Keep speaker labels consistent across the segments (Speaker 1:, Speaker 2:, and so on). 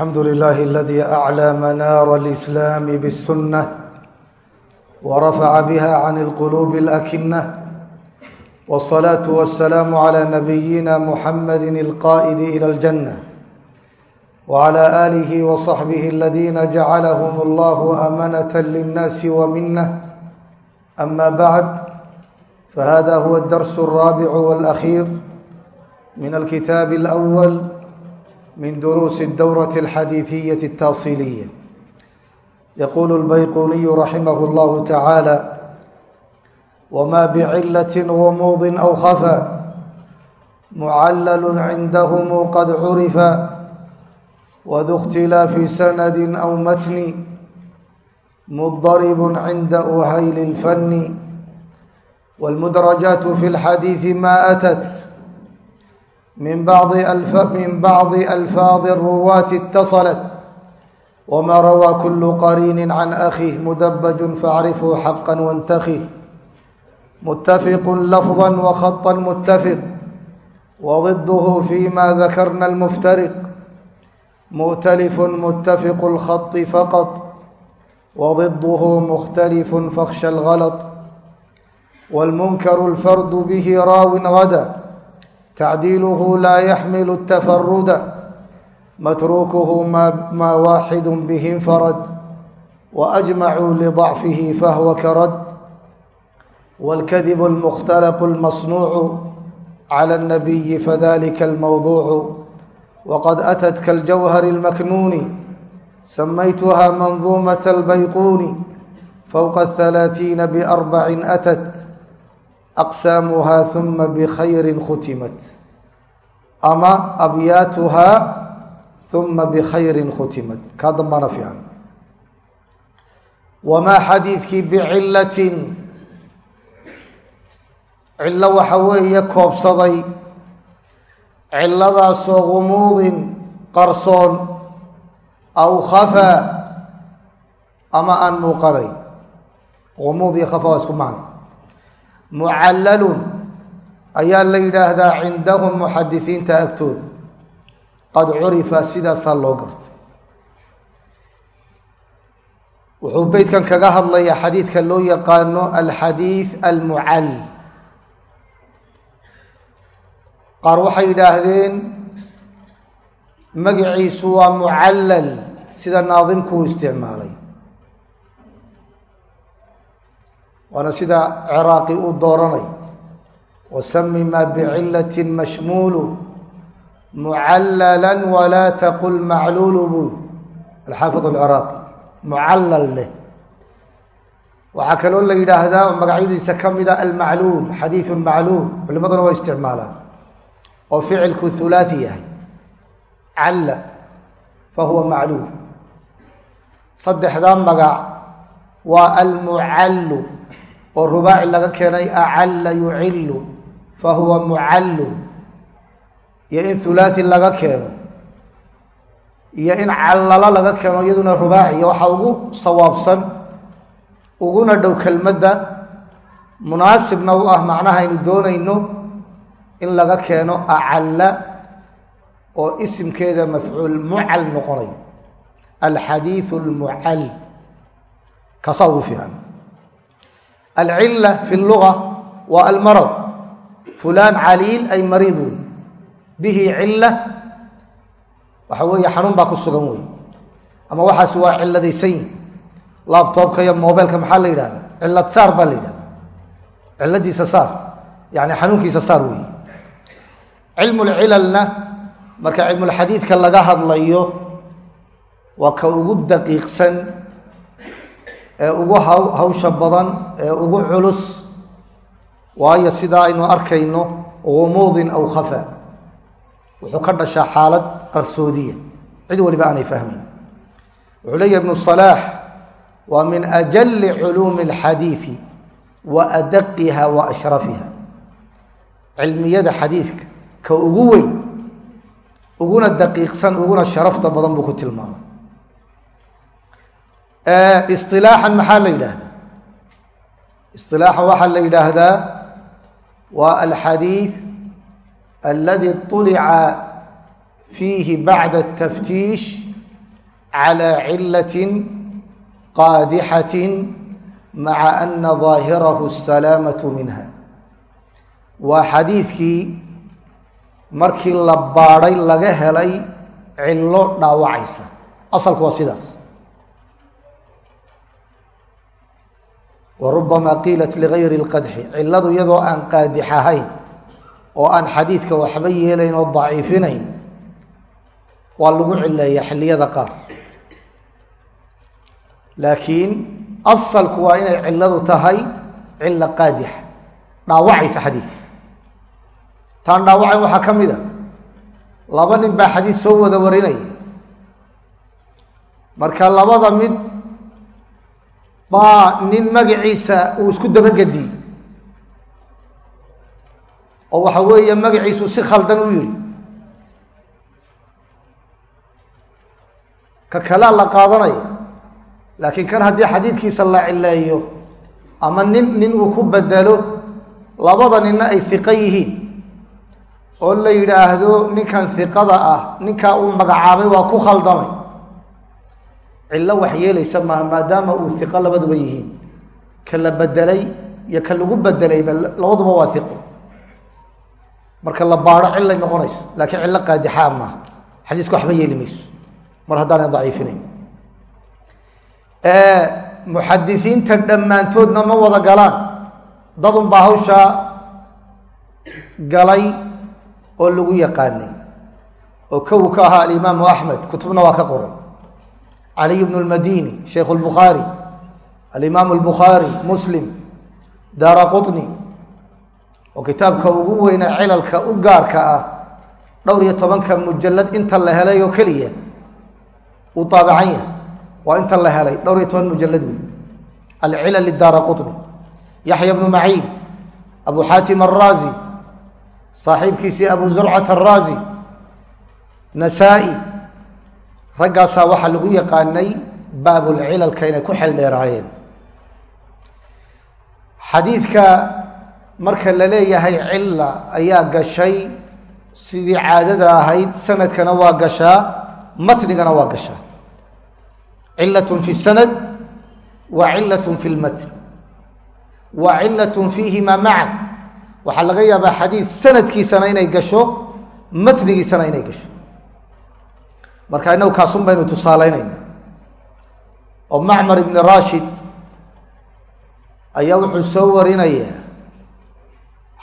Speaker 1: الحمد لله الذي أعلى منار الإسلام بالسنة ورفع بها عن القلوب الأكنة والصلاة والسلام على نبينا محمد القائد إلى الجنة وعلى آله وصحبه الذين جعلهم الله أمنة للناس ومنة أما بعد فهذا هو الدرس الرابع والأخير من الكتاب الأول من دروس الدورة الحديثية التاصيلية يقول البيقوني رحمه الله تعالى وما بعلة غموض أو خفى معلل عندهم قد عرف وذو اختلاف سند أو متن مضطرب عند أهيل الفن والمدرجات في الحديث ما أتت من بعض ألف من بعض ألفاظ الرواة اتصلت وما روى كل قرين عن أخيه مدبج فاعرفه حقا وانتخه متفق لفظا وخطا متفق وضده فيما ذكرنا المفترق مؤتلف متفق الخط فقط وضده مختلف فاخشى الغلط والمنكر الفرد به راو غدا تعديله لا يحمل التفرد متروكه ما, ما واحد به انفرد وأجمعوا لضعفه فهو كرد والكذب المختلق المصنوع على النبي فذلك الموضوع وقد أتت كالجوهر المكنون سميتها منظومة البيقون aqsaamuhaa huma bkhayri khutimat ama abyaatuhaa huma bikhayri khutimat kaa dambaana fiican wamaa xadiidkii bicilatin cillo waxa weeye koobsaday ciladaasoo gumuudin qarsoon aw khafaa ama aan muuqanayn umuud iyo kafa waa mucallalun ayaa la yidhaahdaa cindahum muxadisiinta agtooda qad curifa sidaasaa loo gartay. Wuxuu beytkan kaga hadlayaa xadiidka loo yaqaano alxadiid almucal qaar waxay yidhaahdeen magaciisu waa mucallal sida naadimkuu isticmaalay waana sida ciraaqi uu dooranay. Wasami maa bicilatin mashmuulu mucallala walaa taqul macluulu buu alxaafid alciraaqi mucallal leh. Waxaa kaloo la yidhaahdaa magacyadiisa ka mida almacluum xadiidu macluum culimaduna waa isticmaalaan. Oo ficilku hulaati yahay. Calla fa huwa macluum saddexdaa magac waa almucallu oo rubaaci laga keenay acalla yucillu fa huwa mucallu iyo in hulaati laga keeno. Iyo in callalo laga keeno iyaduna rubaaciya waxaa ugu sawaabsan uguna dhow kelmadda munaasibna u ah macnaha aynu doonayno in laga keeno acalla oo isimkeeda mafcuul mucal noqonayo alxadiidu almucal kaasaa ugu fiican alcilla fi luga waa almarad. Fulaan caliil ay mariid wey bihi cilla waxa weeye xanuun baa ku sugan wey ama waxaasi waa ciladaysan yihiin labtobka iyo mobilka maxaa la yidhahda cilad saar baa la yidhahda ciladiisa saar yani xanuunkiisa saar wey cilmulcilalna marka cilmulxadiidka laga hadlayo waa ka ugu daqiiqsan ee ugu hawsha badan ee ugu culus. Waayo sidaa aynu arkayno gumuudin aw khafa. Wuxuu ka dhashaa xaalad qarsoodiya. Cid waliba aanay fahmayn wuxuu leeyahy ibnu salaax waa min ajali culuumi alxadiidi wa adaqiha wa ashrafiha. Cilmiyada xadiidka ka ugu weyn uguna daqiiqsan uguna sharafta badan buu ku tilmaamay isilaaxan maxaa la yidhaahdaa isilaaxan waxaa la yidhaahdaa waa alxadiid aladi طulica fiihi bacda الtaftiish calى cilaة qaadixaة maca ana ظaahirahu الsalaamaة minha waa xadiidkii markii la baadhay laga helay cillo dhaawacaysa asalku waa sidaas Wa rubama qiilat ligayri اlqadxi cilladu iyadoo aan qaadix ahayn oo aan xadiidka waxba yeelayn oo daciifinayn waa lagu cileeya xilliyada qaar laakiin asalku waa inay cilladu tahay cilo qaadixa dhaawacaysa xadiidka taan dhaawacayn waxaa ka mid a laba nin baa xadiid soo wada warinaya marka labada mid baa nin magaciisa uu isku dabagediyey oo waxa weeye magaciisu si khaldan u yidhi. Ka kalea la qaadanaya laakiin kan haddii xadiidkiisa la cileeyo ama nin nin uu ku bedelo labada ninna ay hiqo yihiin oo la yidhaahdo ninkan hiqada ah ninkaa uu magacaabay waa ku khaldamay cillo wax yeelaysa maaha maadaama uu hiqo labaduba yihiin. Ka la bedelay iyo ka lagu bedelayba labaduba waa hiqo marka la baadho cillay noqonayso laakiin cillo qaadixaa maaha. Xadiiska waxba yeeli mayso. Mar haddaanay daciifinayn. Muxadisiinta dhammaantoodna ma wada galaan. Dadun baa hawshaa galay oo lagu yaqaanay. Oo kow ka ahaa alimaamu axmed kutubna waa ka qoray caliy bnu lmadini shaykhu lbukhaari alimaamu albukhaari muslim daara qutni oo kitaabka ugu weyna cilalka u gaarka ah dhowr iyo tobanka mujalad inta la helay oo keliya uu taabacan yahay. Waa inta la helay dhowr iyo toban mujalad wey alcilal daara qutni yaxya bnu maciin abu xaatim araazi saaxiibkiisii abu zurcat araazi nasaa-i raggaasaa waxaa lagu yaqaanay baabulcilalka inay ku xel dheeraayeen. Xadiidka marka la leeyahay cilla ayaa gashay sidii caadada ahayd sanadkana waa gashaa matnigana waa gashaa. Cilatun fi sanad wa cilatun fi lmatn wa cilatun fiihima macan waxaa laga yaabaa xadiid sanadkiisana inay gasho matnigiisana inay gasho marka inagu kaasun baynu tusaaleynayna oo macmar ibni rashid ayaa wuxuu soo warinayaa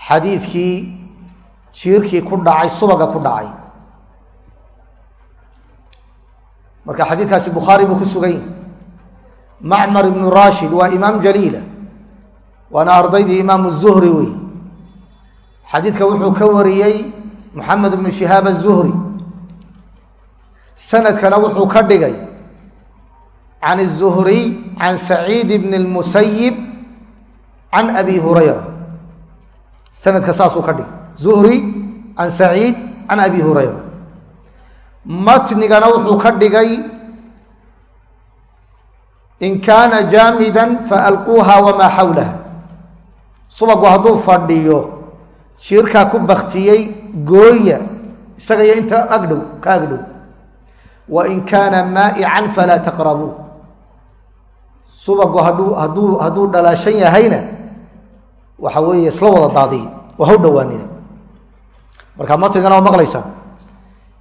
Speaker 1: xadiidkii jiirkii ku dhacay subaga ku dhacay. Marka xadiidkaasi bukhaari buu ku sugan yahay. Macmar ibnu rashid waa imaam jaliila waana ardaydii imaamu zuhri wey xadiidka wuxuu ka wariyey moxamed ibnu shihaab azuhri sanadkana wuxuu ka dhigay can الzuhriy can saciid bn اlmusayib can abi hurayra sanadka saasuu ka dhigay zuhri can saciid can abi hurayra matnigana wuxuu ka dhigay in kaana jaamida faalquuha wamaa xawlaha subagu hadduu fadhiyo jiirkaa ku baktiyey gooya isaga iyo inta agdhow ka agdhow wain kaana maa'ican falaa taqrabuu subagu haduu hadduu dhalaashan yahayna waxa weeye isla wada daadiye waa haw dhowaanina markaa matigana waa maqlaysaa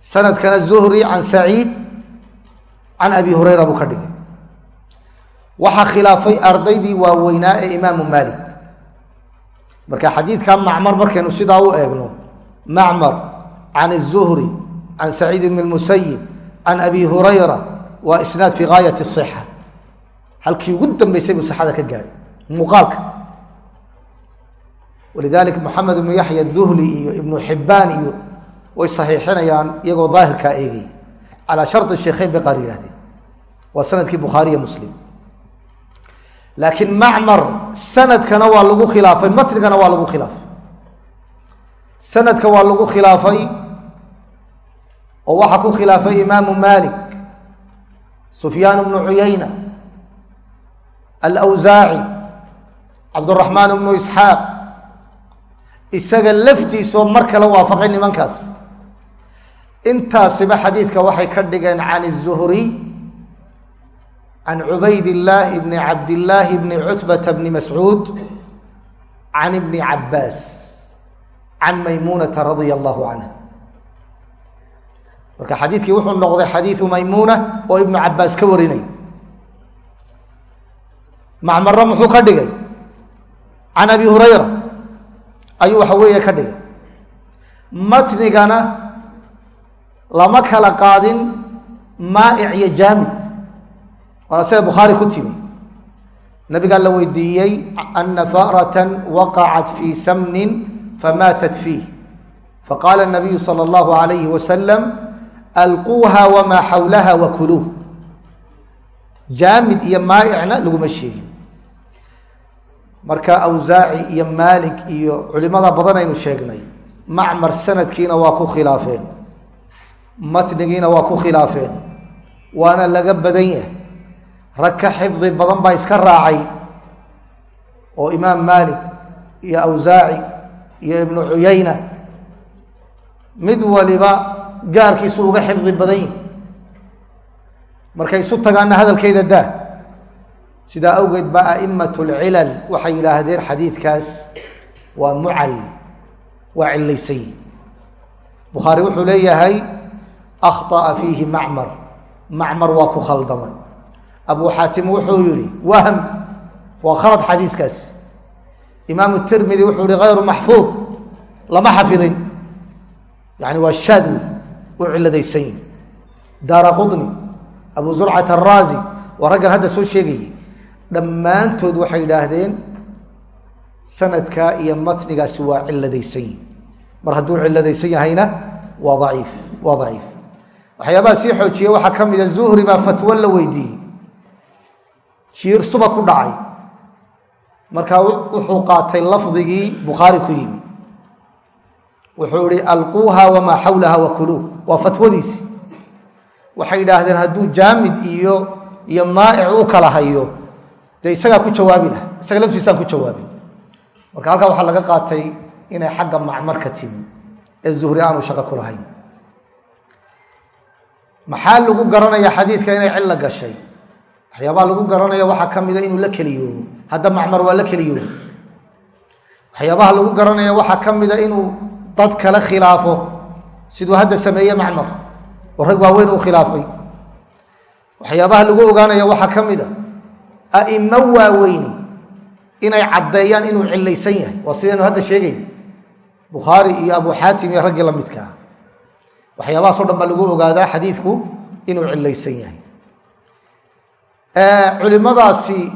Speaker 1: sanadkana zuhri can saciid can abi hurayra buu ka dhigay waxaa khilaafay ardaydii waaweynaa ee imaamu maalik marka xadiidka macmar markaynu sidaa u eegno macmar can zuhri can saciid bn musayib can abi hurayra waa isnaad fi gaayati sixa halkii ugu dambaysay buu sixada ka gaadhay muuqaalka walidaalika maxamed ibnu yaxya duhli iyo ibnu xibaan iyo way saxiixinayaan iyagoo daahirkaa eegay calaa sharti sheikheyn bay qaar yidhahdeen waa sannadkii bukhaariya muslim laakiin macmar sanadkana waa lagu khilaafay matnigana waa lagu khilaafay sanadka waa lagu khilaafay oo waxaa ku khilaafay imaamu malik sufyaan bnu cuyayna alawsaaci cabduraxmaan bnu isxaaq isaga laftiisoo mar kale waafaqay nimankaas. Intaasiba xadiidka waxay ka dhigeen can الzuhriy can cubayd illaahi bni cabdillaahi bni cutbata bni mascuud can ibni cabbaas can maymuunata radia allahu canha marka xadiidkii wuxuu noqday xadiiu maymuna oo ibnu cabaas ka warinay. Macmaro muxuu ka dhigay? Can abi hurayra ayuu waxa weeye ka dhigay. Matnigana lama kala qaadin maaic iyo jaamid. Waana sida bukhaari ku timi. Nabigaa la weydiiyey ana faratan waqacat fii samnin famaatat fiih faqaala nabiyu sala allahu alayhi wasalam alquuha wamaa xawlaha wakuluuh jaamid iyo maa'icna laguma sheegin. Marka awsaaci iyo maalik iyo culimada badan aynu sheegnay macmar sanadkiina waa ku khilaafeen. Matnigiina waa ku khilaafeen. Waana laga badan yahay. Rag ka xifdi badan baa iska raacay. Oo imaam maalik iyo awsaaci iyo ibnu cuyayna mid waliba gaarkiisu uga xifdi badan yahi markay isu tagaana hadalkeeda daa. Sidaa awgeed ba a'imat lcilal waxay yidhaahdeen xadiidkaas waa mucal waa cilaysay bukhaari wuxuu leeyahay akhطa'a fiihi macmar macmar waa ku khaldamay. Abu xaatim wuxuu yihi wahm waa khalad xadiiskaas imaamu tirmidi wuxuu yihi hayru maxfuud lama xafidin. Yani waa shaad wey u ciladaysan yihi daara qطni abu zurcat araazi waa raggan hadda soo sheegayay dhammaantood waxay yidhaahdeen sanadkaa iyo matnigaasi waa ciladaysan yihi mar hadduu ciladaysan yahayna waa daciif waa daciif. Waxyaabaha sii xoojiye waxaa ka mida zuhri baa fatwo la weydiiyey. Jiir suba ku dhacay. Markaa wuxuu qaatay lafdigii bukhaari ku yimi wuxuu ihi alquuha wamaa xawlaha wakuluuh waa fatwadiisi. Waxay yidhaahdeen hadduu jaamid iyo iyo maa'ic u kala hayo dee isagaa ku jawaabi lah isaga laftiisaan ku jawaabin. Marka halkaa waxaa laga qaatay inay xagga macmarka timi ee zuhri aanu shaqo ku lahayn. Maxaa lagu garanaya xadiidka inay cillo gashay? Waxyaabaha lagu garanaya waxaa ka mida inuu la keliyoobo. Hadda macmar waa la keliyoobo. Waxyaabaha lagu garanaya waxaa ka mida inuu dad kale khilaafo. Siduu hadda sameeye macmar oo rag waaweyn uu khilaafay. Waxyaabaha lagu ogaanaya waxaa ka mid a a'imo waaweyni inay caddeeyaan inuu cilaysan yahay. Waa sidaynu hadda sheegayn bukhaari iyo abu xaatim iyo raggii la midkaa waxyaabahaas o dhan baa lagu ogaadaa xadiidku inuu cilaysan yahay. Culimadaasi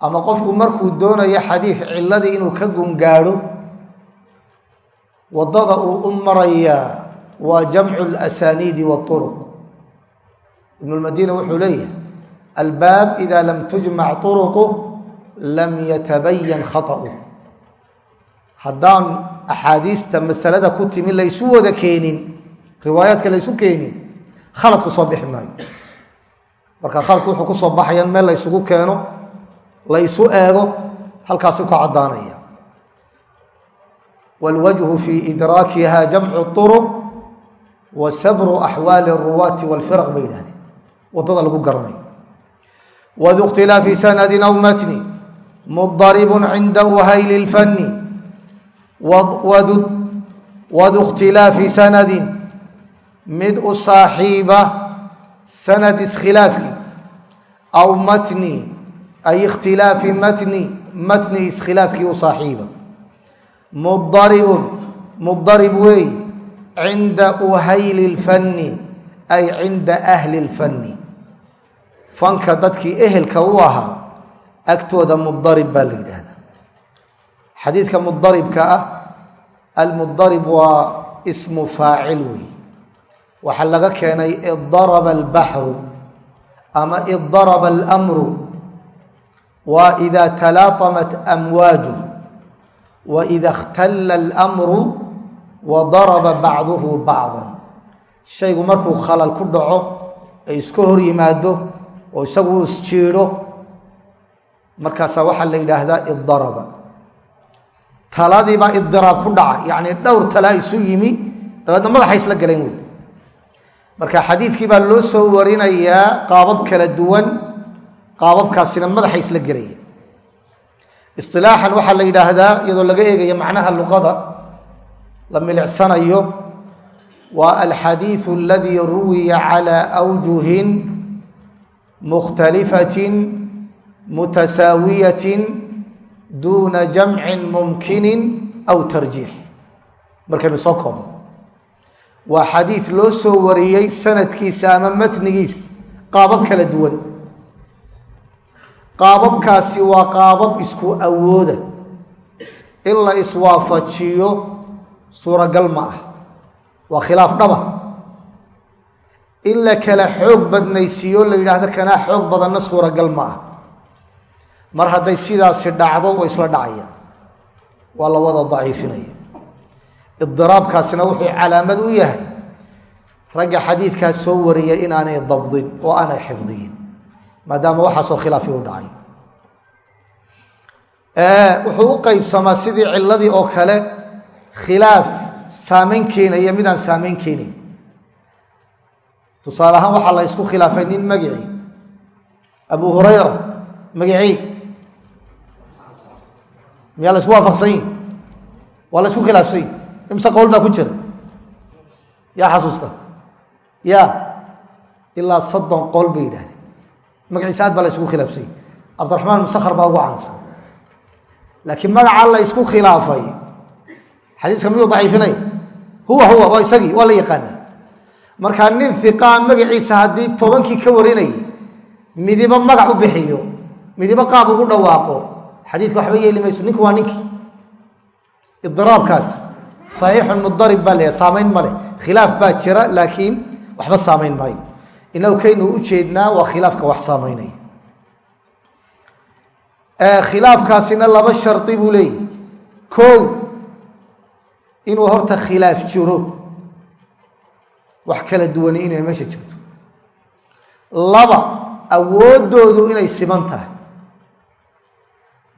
Speaker 1: ama qofku markuu doonayo xadiid ciladii inuu ka gungaadho waddada uu u marayaa waa jamcu اlasaniidi wاطuruq ibn lmadina wuxuu leeyahay albaab ida lam tujmac طuruqu lam yatabayan khaطأu haddaan axaadiista masalada ku timi laysu wada keenin riwaayaadka laysu keenin khaladku soo bixi maayo marka khaladku wuxuu ku soo baxaya meel laysugu keeno laysu eego halkaasu ka caddaanaya wاlwajhu fi idraakiha jamcu طuruq wa sabru axwaali الruwaati wاlfiraq bay yidhahdeen waddada lagu garanayo wdu اkhtilaafi sanadi aw matni mudarib cinda uhayli اlfani wadu اkhtilaafi sanadin mid u saaxiiba sanad iskhilaafkii aw matni ay ikhtilaafi matni matni iskhilaafkii u saaxiiba mudaribun mudarib weey cinda uhayli اlfani ay cinda ahli اlfani fanka dadkii ehelka u ahaa agtooda mudarib baa la yidhaahdaa. Xadiidka mudaribka ah almudarib waa ismu faacil wey. Waxaa laga keenay iddaraba albaxru ama iddaraba alamru. Waa ida talaatamat amwaaju wa ida ikhtalla alamru wa daraba bacduhu bacdan shaygu markuu khalal ku dhaco ay iska hor yimaado oo isagu isjiidho markaasaa waxaa la yidhaahdaa iddaraba taladiibaa idiraab ku dhaca yacni dhowr talaa isu yimi dabeedna madaxa isla galeen wey marka xadiidkii baa loo soo warinayaa qaabab kala duwan qaababkaasina madaxa isla gelaya isilaaxan waxaa la yidhaahdaa iyadoo laga eegayo macnaha luqada la milicsanayo waa alxadiiثu aladii ruwiya calى awjuhin mukhtalifatin mutasaawiyatin duuna jamcin mumkinin aw tarjiix. Markaynu soo koobno waa xadiid loo soo wariyey sanadkiisa ama matnigiis qaabab kala duwan qaababkaasi waa qaabab isku awooda. In la iswaafajiyo suuragal ma ah. Waa khilaaf dhaba. In la kala xoog badnaysiiyo la yidhaahdo kanaa xoog badanna suuragal ma ah. Mar hadday sidaasi dhacdo way isla dhacayaan. Waa la wada daciifinaya. Idiraabkaasina wuxuu calaamad u yahay. Ragga xadiidkaas soo wariya inaanay dabdin oo aanay xifdiyin maadaama waxaasoo khilaafi u dhacay. Wuxuu u qeybsamaa sidii ciladii oo kale khilaaf saamayn keenaya midaan saamayn keenayn tusaale ahaan waxaa la isku khilaafay nin magicii. Abu hurayra magicii. Miyaa la isku waafaqsan yihi waa la isku khilaafsan yihi imse qowl baa ku jira? Yaa xasuusta? Ya ilaa soddon qowl bay yidhahdeen magaciisa aad baa la isku khilaafsan yihi cabdiraxmaan musakhr baa ugu caansan. Laakiin magacaa la isku khilaafay xadiiska miyuu daciifinaya huwa huwa waa isagii waa la yaqaana markaa nin hiqaa magaciisa haddii tobankii ka warinayay midibo magac u bixiyo midibo qaab ugu dhawaaqo xadiidka waxba yeeli mayso ninku waa ninkii idiraabkaas saxiixun mudarib baa leeyahay saamayn ma leh. Khilaaf baa jira laakiin waxba saamayn maayo inagu kaynu u jeednaa waa khilaafka wax saamaynaya. Khilaafkaasina laba shardi buu leeyahy kow inuu horta khilaaf jiro. Wax kala duwani inay meesha jirto. Laba awooddoodu inay siman tahay.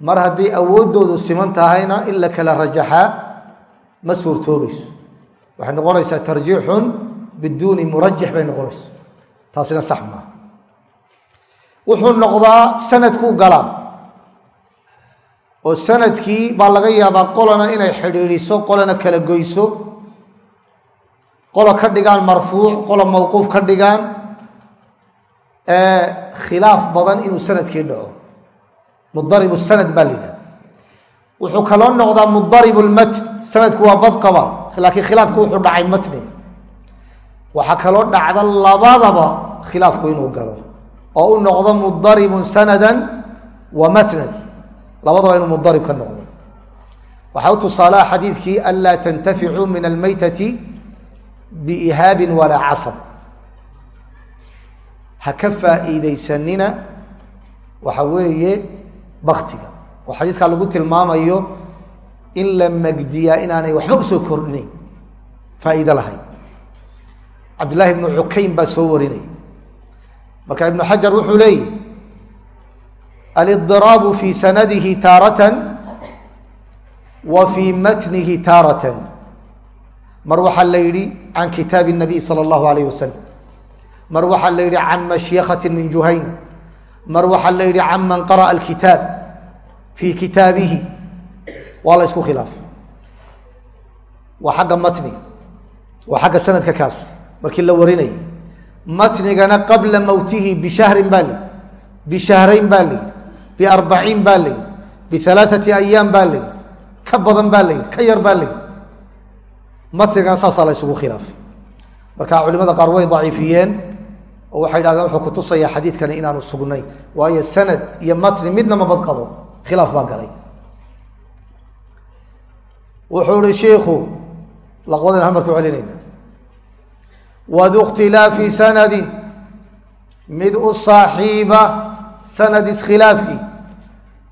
Speaker 1: Mar haddii awooddoodu siman tahayna in la kala rajaxaa ma suurtoobayso waxay noqonaysaa tarjiixun biduuni murajix bay noqonaysa taasina sax maaha wuxuu noqdaa sanadkuu galaa oo sannadkii baa laga yaabaa qolana inay xidhiidhiso qolana kala goyso qola ka dhigaan marfuuc qola mawquuf ka dhigaan khilaaf badan inuu sannadkii dhaco. Mudarib sanad baa la wuxuu kaloo noqdaa mudarib lmatn sanadku waa badqaba laakiin khilaafku wuxuu dhacay matniga waxaa kaloo dhacda labadaba khilaafku inuu galo. Oo u noqdo mudaribun sanadan wa matnan. Labadaba inuu mudarib ka noqdo. Waxaa u tusaalaha xadiidkii anlaa tantaficuu min almaytati biihaabin walaa casab. Ha ka faa'iidaysanina waxa weeye baktiga oo xadiiskaa lagu tilmaamayo in la magdiyaa inaanay waxba u soo kordhinayn. Faa'iido lahayn cabdullaahi ibnu cukayn baa soo warinaya marka ibnu xajar wuxuu leeyihi alidiraabu fi sanadihi taaratan wa fii matnihi taaratan mar waxaa la yidhi can kitaabi الnabiy salى اllahu alayh wasalam mar waxaa la yidhi can mashyakati min juhayna mar waxaa la yidhi can man qara'a alkitaab fii kitaabihi waa la isku khilaafay waa xagga matniga waa xagga sanadka kaas markii la warinayay. Matnigana qabla mowtihi bishahrin baa layidhi bishahrayn baa layidhi biarbaciin baa layidhi bialaaثati ayaam baa layidhi ka badan baa layidhi ka yar baa layidhi matnigana saasaa la ysugu khilaafay. Marka culimada qaar way daciifiyeen oo waxay dhahdeen wuxuu kutusaya xadiidkani inaanu sugnayn. Waayo sanad iyo matni midna mabad qabo khilaaf baa galay. Wuxuu ihi shiiku laqbadan hal marku celinayna wadu ikhtilaafi sanadi mid u saaxiiba sanad iskhilaafkii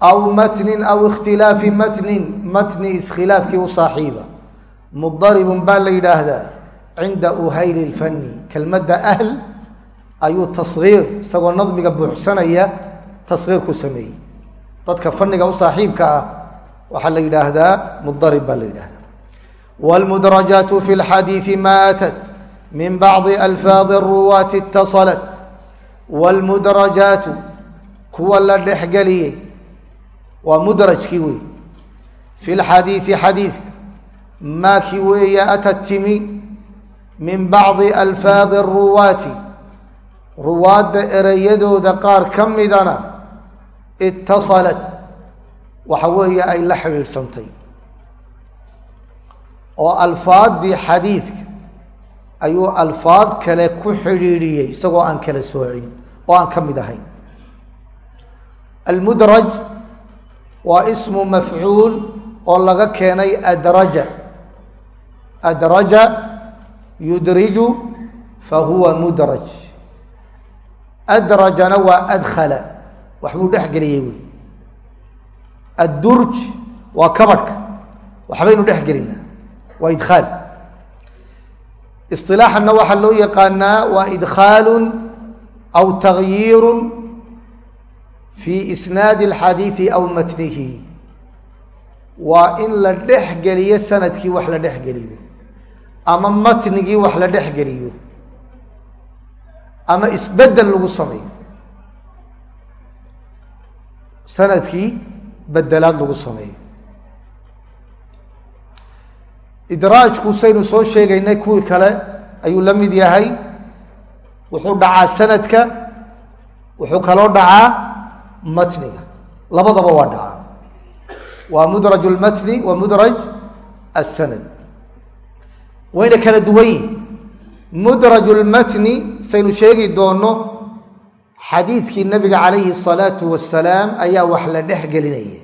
Speaker 1: aw matnin aw ikhtilaafi matnin matni iskhilaafkii u saaxiiba mudaribun baa la yidhaahdaa cinda uhayli ilfani kelmadda ahl ayuu tashiir isagoo nadmiga buuxsanaya tashiir ku sameeyey dadka faniga u saaxiibka ah waxaa la yidhaahdaa mudarib baa la min bacضi alfaadi الruwaati اtaصalat wاlmudrajaatu kuwa la dhexgeliyey waa mudrajkii wey fi lxadiidi xadiidka maakii weeye ata timi min bacdi alfaadi ruwaati ruwaadda ereyadooda qaar ka midana itasalat waxa weeye ay la xidhiidhsantay oo alfaaddii xadiidka ayuu alfaad kale ku xidhiidhiyey isagoo aan kala soocin oo aan ka mid ahayn. Almudraj waa ismu mafcuul oo laga keenay adraja. Adraja yudriju fa huwa mudraj. Adrajana waa adkhala waxbuu dhex geliyey wey. Addurj waa kabadhka waxbaynu dhex gelinaa waa idkhaal isilaaxanna waxaa loo yaqaanaa waa idkhaalu aw tagyiiru fi isnaadi alxadiidi aw matnihi. Waa in la dhex geliyo sannadkii wax la dhex geliyo ama matnigii wax la dhex geliyo ama isbeddel lagu sameeyo. Sanadkii bedelaad lagu sameeyo idraajku saynu soo sheegaynay kuwii kale ayuu la mid yahay. Wuxuu dhacaa sanadka wuxuu kaloo dhacaa matniga. Labadaba waa dhacaa. Waa mudraj lmatni wa mudraj asanad wayna kala duwan yihiin mudraj lmatni saynu sheegi doono xadiidkii nabiga calayhi الsalaatu wasalaam ayaa wax la dhex gelinaya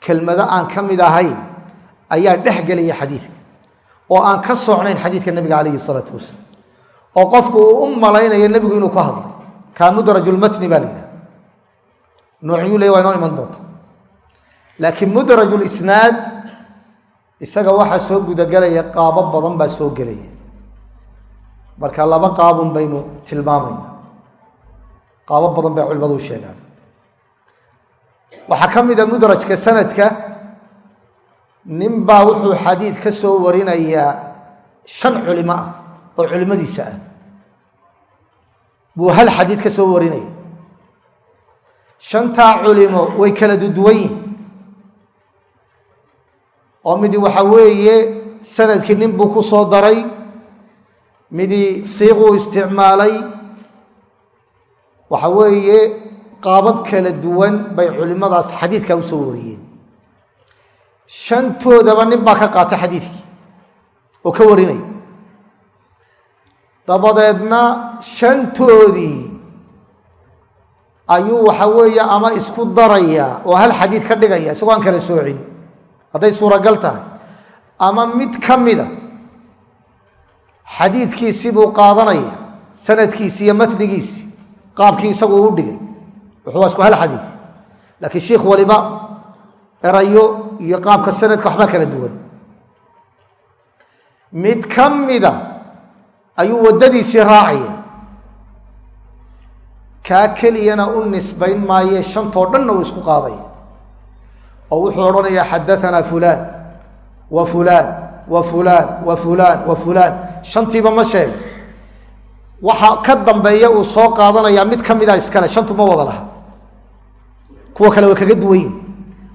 Speaker 1: kelmado aan ka mid ahayn ayaa dhex gelaya xadiidka oo aan ka socnayn xadiidka nabiga calayhi الsalaatu wasalaam oo qofku uu u malaynayo nebigu inuu ka hadlay. Kaa mudraj lmatni baa la yidhaha noocyuu ley waa inoo iman doonta laakiin mudraj lisnaad isaga waxaa soo gudagelaya qaabo badan baa soo gelaya. Marka laba qaabun baynu tilmaamayna qaabo badan bay culimadu u sheegaan. Waxaa ka mida mudrajka sanadka nin baa wuxuu xadiid ka soo warinayaa shan culimo ah oo culimadiisa ah. Buu hal xadiid ka soo warinaya shantaa culimo way kala duduwan yihiin oo midi waxa weeye sannadkii nin buu ku soo daray midi siiquu isticmaalay. Waxa weeye qaabab kala duwan bay culimadaas xadiidkaa u soo wariyeen shantoodaba nin baa ka qaatay xadiidkii oo ka warinaya dabadeedna shantoodii ayuu waxa weeye ama isku daraya oo hal xadiid ka dhigaya isagoo aan kala soocin hadday suuragal tahay ama mid ka mida xadiidkiisii buu qaadanaya sanadkiisi iyo matnigiisi qaabkii isagu u dhigay wuxuu isku hal xadiid laakiin shiikh waliba erayo iyo qaabka sanadka waxbaa kala duwan. Mid ka mida ayuu waddadiisii raacaya kaa keliyana u nisbayn maaye shantoo dhanna uu isku qaadaya oo wuxuu odhanayaa xadaanaa fulaan wa fulaan wa fulaan wa fulaan wa fulaan. Shantiiba ma sheega waxa ka dambeeya uu soo qaadanayaa mid ka mida iskale shantu ma wada laha. Kuwa kale way kaga duwan yihiin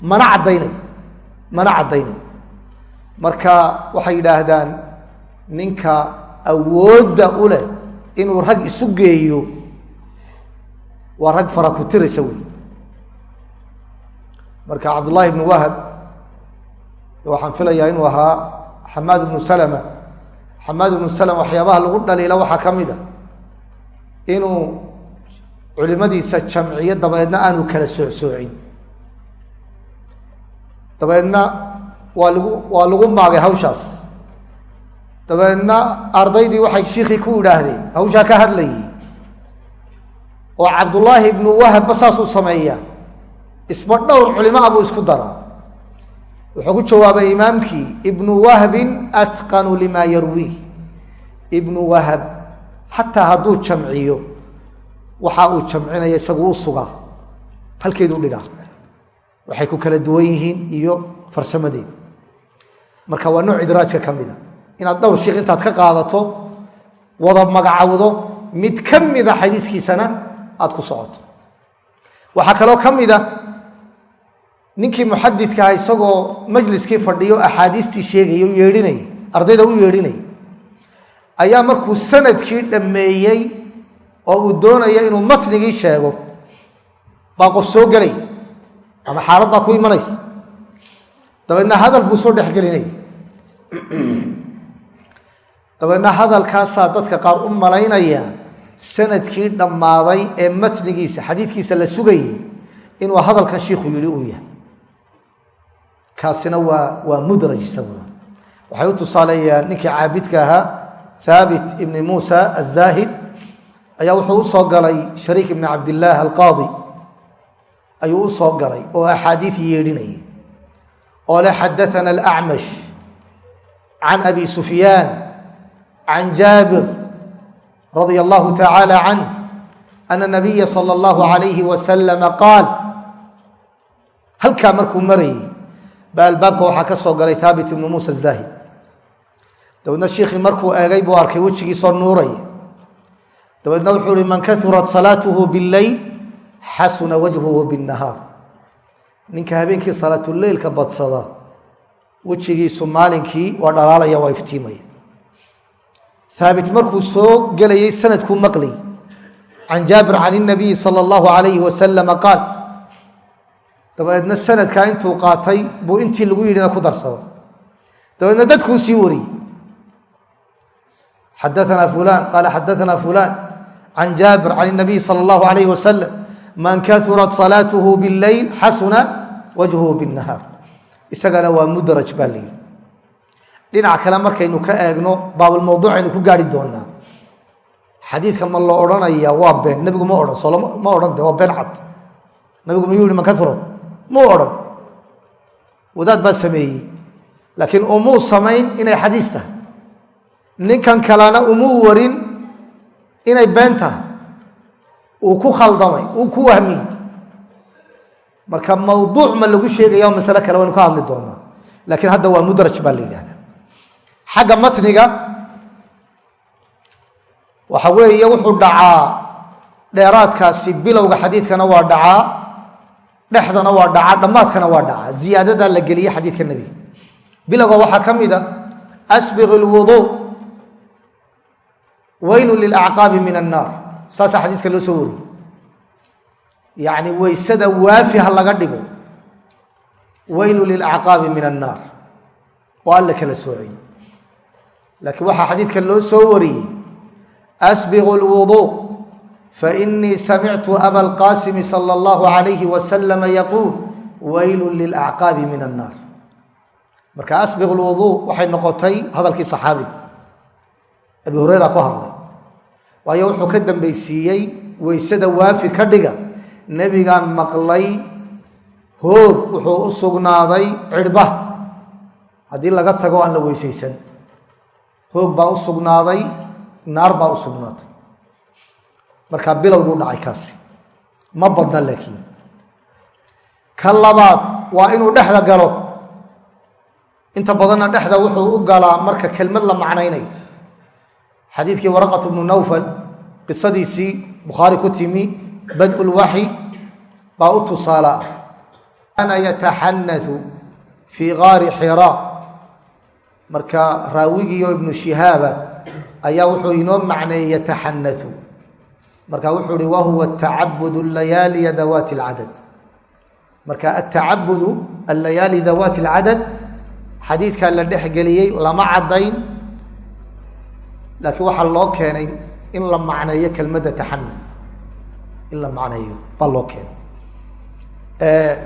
Speaker 1: mana caddaynay mana caddaynay marka waxay yidhaahdaan ninka awoodda u leh inuu rag isu geeyo waa rag fara ku tiraysa wey marka cabdullaahi ibnu wahab waxaan filayaa inuu ahaa xamaad ibnu salama. Xamaad ibnu salama waxyaabaha lagu dhaliila waxaa ka mid a inuu culimadiisa jamciyo dabeedna aanu kala soocsoocin dabeedna waa lagu waa lagu maagay hawshaas. Dabeedna ardaydii waxay shiikhii ku idhaahdeen hawshaa ka hadlayay oo cabdullaahi ibnu wahabba saasuu sameeyaa isba dhowr culimaa buu isku daraa wuxuu ku jawaabay imaamkii ibnu wahbin atqanu lima yarwiih ibnu wahab xataa hadduu jamciyo waxa uu jamcinaya isagu u sugaa. Halkeeduu dhigaa waxay ku kala duwan yihiin iyo farsamadeeda marka waa nooc idraajka ka mida. Inaad dhowr sheikh intaad ka qaadato wada magacowdo mid ka mida xadiiskiisana aada ku socoto. Waxaa kaloo ka mid a ninkii muxadidkaha isagoo majliskii fadhiyo axaadiistii sheegaya u yeedhinaya ardayda u yeedhinaya ayaa markuu sannadkii dhammeeyey oo uu doonaya inuu matnigii sheego baa qof soo gelaya ama xaalad baa ku imanaysa. Dabeedna hadal buu soo dhexgelinaya dabeedna hadalkaasaa dadka qaar u malaynaya sannadkii dhammaaday ee matnigiisa xadiidkiisa la sugayay inuu hadalkan shiikhu yidhi uu yahay. Kaasina waa waa mudraj isaguna waxay u tusaaleeyaan ninkii caabidka ahaa thaabit ibni muusa azaahid ayaa wuxuu u soo galay shariik ibni cabdillaah alqaadi ayuu u soo galay oo axaadiid yeedhinayay. Oo le xadaana alacmash can abi sufyaan can jaabir radia allahu tacaala canh ana nabiya sala allahu alayhi wasalama qaal halkaa markuu marayay baa albaabka waxaa ka soo galay thaabit ibnu muusa azaahid dabeedna shiikhii markuu eegay buu arkay wejigiisoo nuuraya dabeedna wuxuu ihi man kaurat salaatuhu bileyl xasuna wajhuhu binnahaar. Ninka habeenkii salaatuleylka badsada wejigiisu maalinkii waa dhalaalaya waa iftiimaya. Haabit markuu soo gelayay sanadkuu maqlay. Can jaabir can inabiyi sala allahu alayhi wasalama qaal dabeedna sanadkaa intuu qaatay buu intii lagu yidhina ku darsado. Dabeedna dadkuu sii wariyey xadaana fulan qaala xadaana fulan can jaabir can inabiyi sala allahu alayhi wasalam man kaurat salaatuhu bileyl xasuna wajhuhu binnahaar isagana waa mudraj baa la yidhi. Dhinaca kale markaynu ka eegno baabalmawduucaynu ku gaari doonaa. Xadiidka ma loo odhanaya waa been. Nebigu ma odhan soo ma odhan de waa been cad. Nabigu mayuu yihi man kaurat muu odhan. Wadaad baa sameeyey. Laakiin umuu samayn inay xadiis tahay. Ninkan kalena umuu warin inay been tahay uu ku khaldamay uu ku wahmiyey marka mawduuc ma lagu sheegaya masale kale waynu ka hadli doonaa. Laakiin hadda waa mudraj baa la yidhahda xagga matniga waxa weeye wuxuu dhacaa dheeraadkaasi bilowga xadiidkana waa dhacaa dhexdana waa dhacaa dhammaadkana waa dhacaa. Ziyaadadaa la geliyey xadiidka nebiga. Bilowga waxaa ka mid a asbiq lwuduu weylu lilacqaabi min annaar saasaa xadiiska loo soo wariyey. Yacni weysada waafi ha laga dhigo. Weylu lilacqaabi min annaar. Oo alla kala soocay laakiin waxaa xadiidka loo soo wariyey. Asbiqu lwuduu fainii samictu aba alqaasimi sala allahu alayhi wasalama yaquul weylu lilacqaabi min annaar. Marka asbiq lwuduu waxay noqotay hadalkii saxaabiga abi hureyra ku hadlay waayo wuxuu ka dambaysiiyey weysada waafi ka dhiga. Nebigaan maqlay hoog wuxuu u sugnaaday cidhba haddii laga tago aan la weysaysan hoog baa u sugnaaday naar baa u sugnaatay. Markaa bilowguu dhacay kaasi. Ma badna laakiin. Ka labaad waa inuu dhexda galo. Inta badanna dhexda wuxuu u galaa marka kelmad la macnaynayo xadiidkii waraqat bnu nawfal qisadiisii bukhaari ku timi bad lwaxyi baa u tusaala ana yataxanau fii gaari xira marka raawigiioo ibnu shihaaba ayaa wuxuu inoo macneeyey yataxanau marka wuxuu hi wahuwa tacabud layaaliya dawaati alcadad marka atacabudu allayaali dawaati alcadad xadiidkaa la dhexgeliyey lama caddayn laakiin waxaa loo keenay in la macneeyo kelmadda taxanus in la macneeyo baa loo keenay.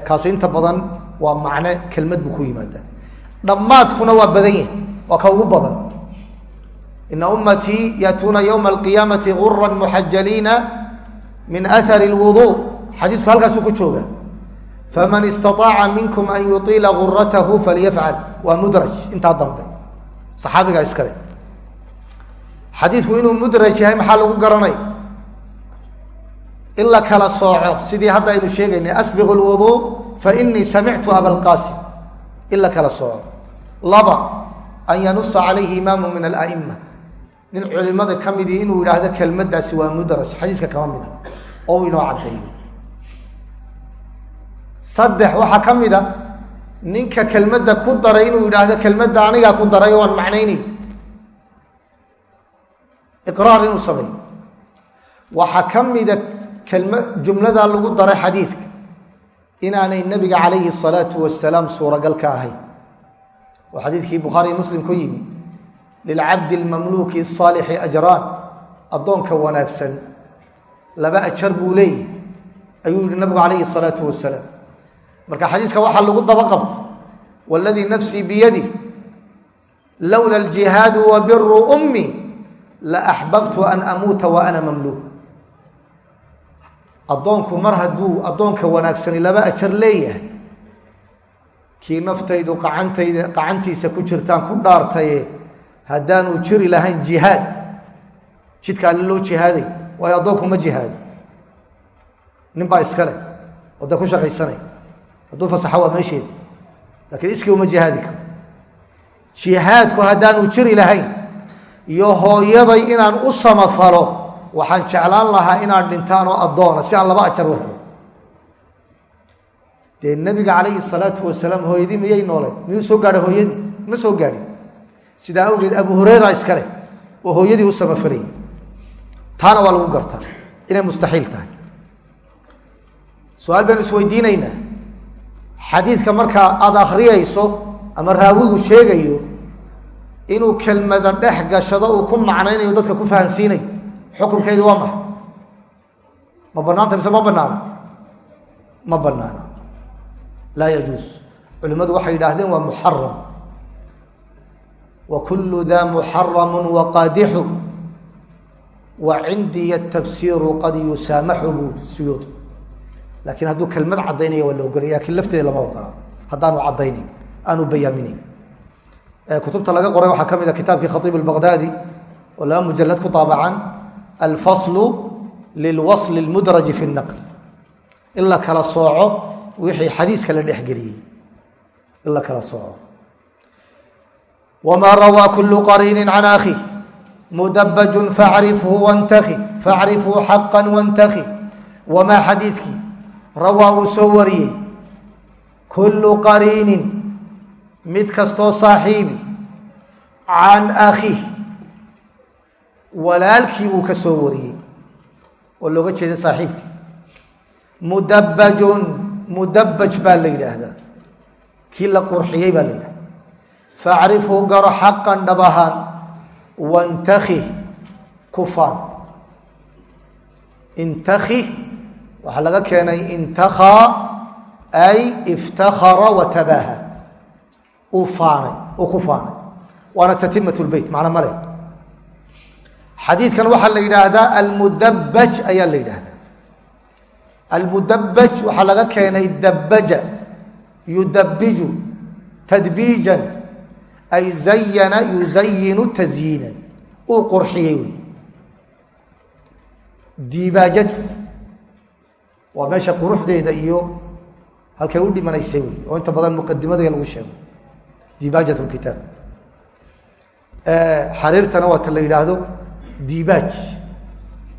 Speaker 1: Kaasi inta badan waa macne kelmad buu ku yimaadaa. Dhammaadkuna waa badan yahay waa ka ugu badan. Ina ummatii yaatuuna ywma alqiyaamati gura muxajaliina min ahari lwuduu xadiisku halkaasuu ku jooga faman istaaaca minkum an yuiila guratahu falyafcal waa mudraj intaa dambe. Saxaabigaa iskale xadiidku inuu mudraj yahay maxaa lagu garanay? In la kala sooco sidii hadda aynu sheegaynay asbiqu lwuduu fainii samictu abalqaasim in la kala sooco. Laba an yanusa calayhi imaamu min ala'ima nin culimada ka midii inuu yidhaahdo kelmaddaasi waa mudraj xadiiska kama mida oo uu inoo caddeeyo. Saddex waxaa ka mid a ninka kelmadda ku daray inuu yidhaahdo kelmadda anigaa ku daray oo aan macnaynay iqraar inuu sameeyo. Waxaa ka mida jumladaa lagu daray xadiidka inaanay nebiga calayhi salaatu wasalaam suuragal ka ahayn. Oo xadiidkii bukhaariy muslim ku yimi lilcabdi lmamluuki saalixi ajraan. Addoonka wanaagsan laba ajar buu leeyahy ayuu yihi nabigu calayhi salaatu wasalaam marka xadiiska waxaa lagu daba qabta waladii nafsii biyadi lowla aljihaadu wa biru ummi la axbabtu an amuuta wa ana mamluuk. Addoonku mar hadduu addoonka wanaagsani laba ajar leeyahay kii naftaydu qacantayda qacantiisa ku jirtaan ku dhaartaye haddaanu jiri lahayn jihaad jidka alle loo jihaaday waayo addoonku ma jihaado. Nin baa iskale oo ku shaqaysanaya hadduu fasaxa waa meesheeda lakiin iskii uma jihaadi karo. Jihaadku haddaanu jiri lahayn iyo hooyaday inaan u samafalo waxaan jeclaan lahaa inaan dhintaan oo addoona si aan laba ajar u. Helo dee nebiga calayhi salaatu wasalaam hooyadii miyay nooleen? Miyuu soo gaadhay hooyadii? Ma soo gaadhin sidaa awgeed abu hureyra iskale oo hooyadii u samafalayay taana waa lagu gartaa. Inay mustaxiil tahay. Su'aal baynu isweydiinaynaa xadiidka markaa aada akhriyayso ama raawigu sheegayo inuu kelmada dhex gashado uu ku macnaynayo dadka ku fahansiinayo xukunkeedu waa maxay? Ma bannaanta mise ma bannaana? Ma bannaana. Laa yajuus culimmadu waxay yidhaahdeen waa muxaram wa kullu da muxaramu wa cindiya tafsiiru qad yusaamaxu buu suyuud. Lakin hadduu kelmad caddaynaya waa la ogolay laakiin lafteeda lama ogola haddaanu caddaynayn aanu bayaaminayn kutubta laga qoray waxaa ka mid a kitaabkii khatiib albaqdaadi oo laba mujalad ku taabacan alfaslu lilwasli lmudraji fi naql in la kala sooco wixii xadiiska la dhexgeliyey in la kala sooco. Wma rawaa kulu qariini can akhi mudabajun facrifhu wantaki facrifhu xaqa wantaki wamaa xadiidkii rawaa uu soo wariyey kullu qariinin mid kastoo saaxiibi can akhiih walaalkii uu ka soo wariyey oo looga jeeda saaxiibkii. Mudabajun mudabaj baa la yidhaahdaa. Kii la qurxiyey baa la yidhahda facrifhu garo xaqan dhab ahaan wantaki kufaan intaki waxaa laga keenay intakaa ay faanay uu ku faanay. Waana tatimat lbeyt macna male xadiidkan waxaa la yidhaahdaa almudabaj ayaa la yidhaahdaa. Almudabaj waxaa laga keenay dabaja yudabiju tadbiijan ay zayana yuzayinu tasyiinan uu qurxiyey wey diibaajatu waa meesha quruxdeeda iyo halkay u dhimanaysay wey oo inta badan muqadimadaya lagu sheego diibaajat kitaab. Xariirtana waa ta la yidhaahdo diibaaj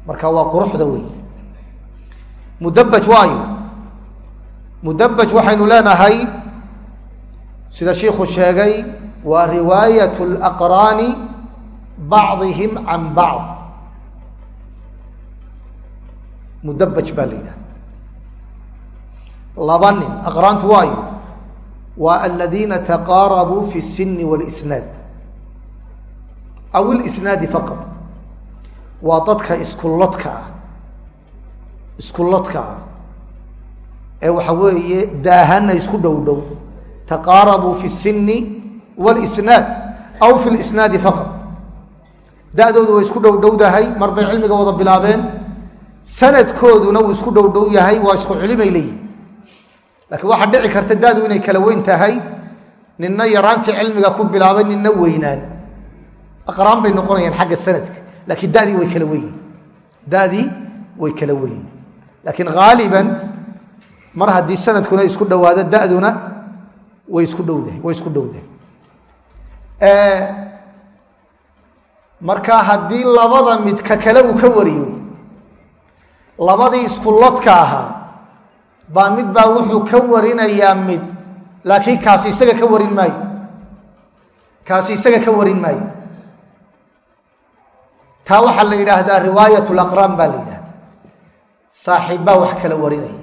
Speaker 1: marka waa quruxda wey mudabaj waayo. Mudabaj waxaynu leenahay sida shiikhu sheegay waa riwaayat laqraani bacdihim can bacd. Mudabaj baa la yidhaha laba nin aqraantu waayo waa aladiina taqaarabuu fi الsini wاlisnaad aw ilisnaadi faqad waa dadka iskulodka ah iskulodka ah ee waxa weeye daahana isku dhow dhow taqaarabuu fi الsini wاlisnaad aw fi lisnaadi faqad da-doodu way isku dhow dhowdahay mar bay cilmiga wada bilaabeen sanadkooduna uu isku dhow dhow yahay waa isku culimay leeyihin laakiin waxaa dhici karta da-du inay kala weyn tahay ninna yaraantii cilmiga ku bilaabay ninna weynaan. Aqraan bay noqonayaan xagga sanadka. Laakiin dadii way kala weyihin dadii way kala weyihin laakiin haaliban mar haddii sanadkuna isku dhowaado daduna way isku dhowdahay way isku dhowdahay marka haddii labada mid ka kale uu ka wariyo labadii isku lodka ahaa baa mid baa wuxuu ka warinayaa mid laakiin kaasi isaga ka warin maayo. Kaasi isaga ka warin maayo. Taa waxaa la yidhaahdaa riwaayat laqraan baa la yidhahda saaxiib baa wax kala warinaya.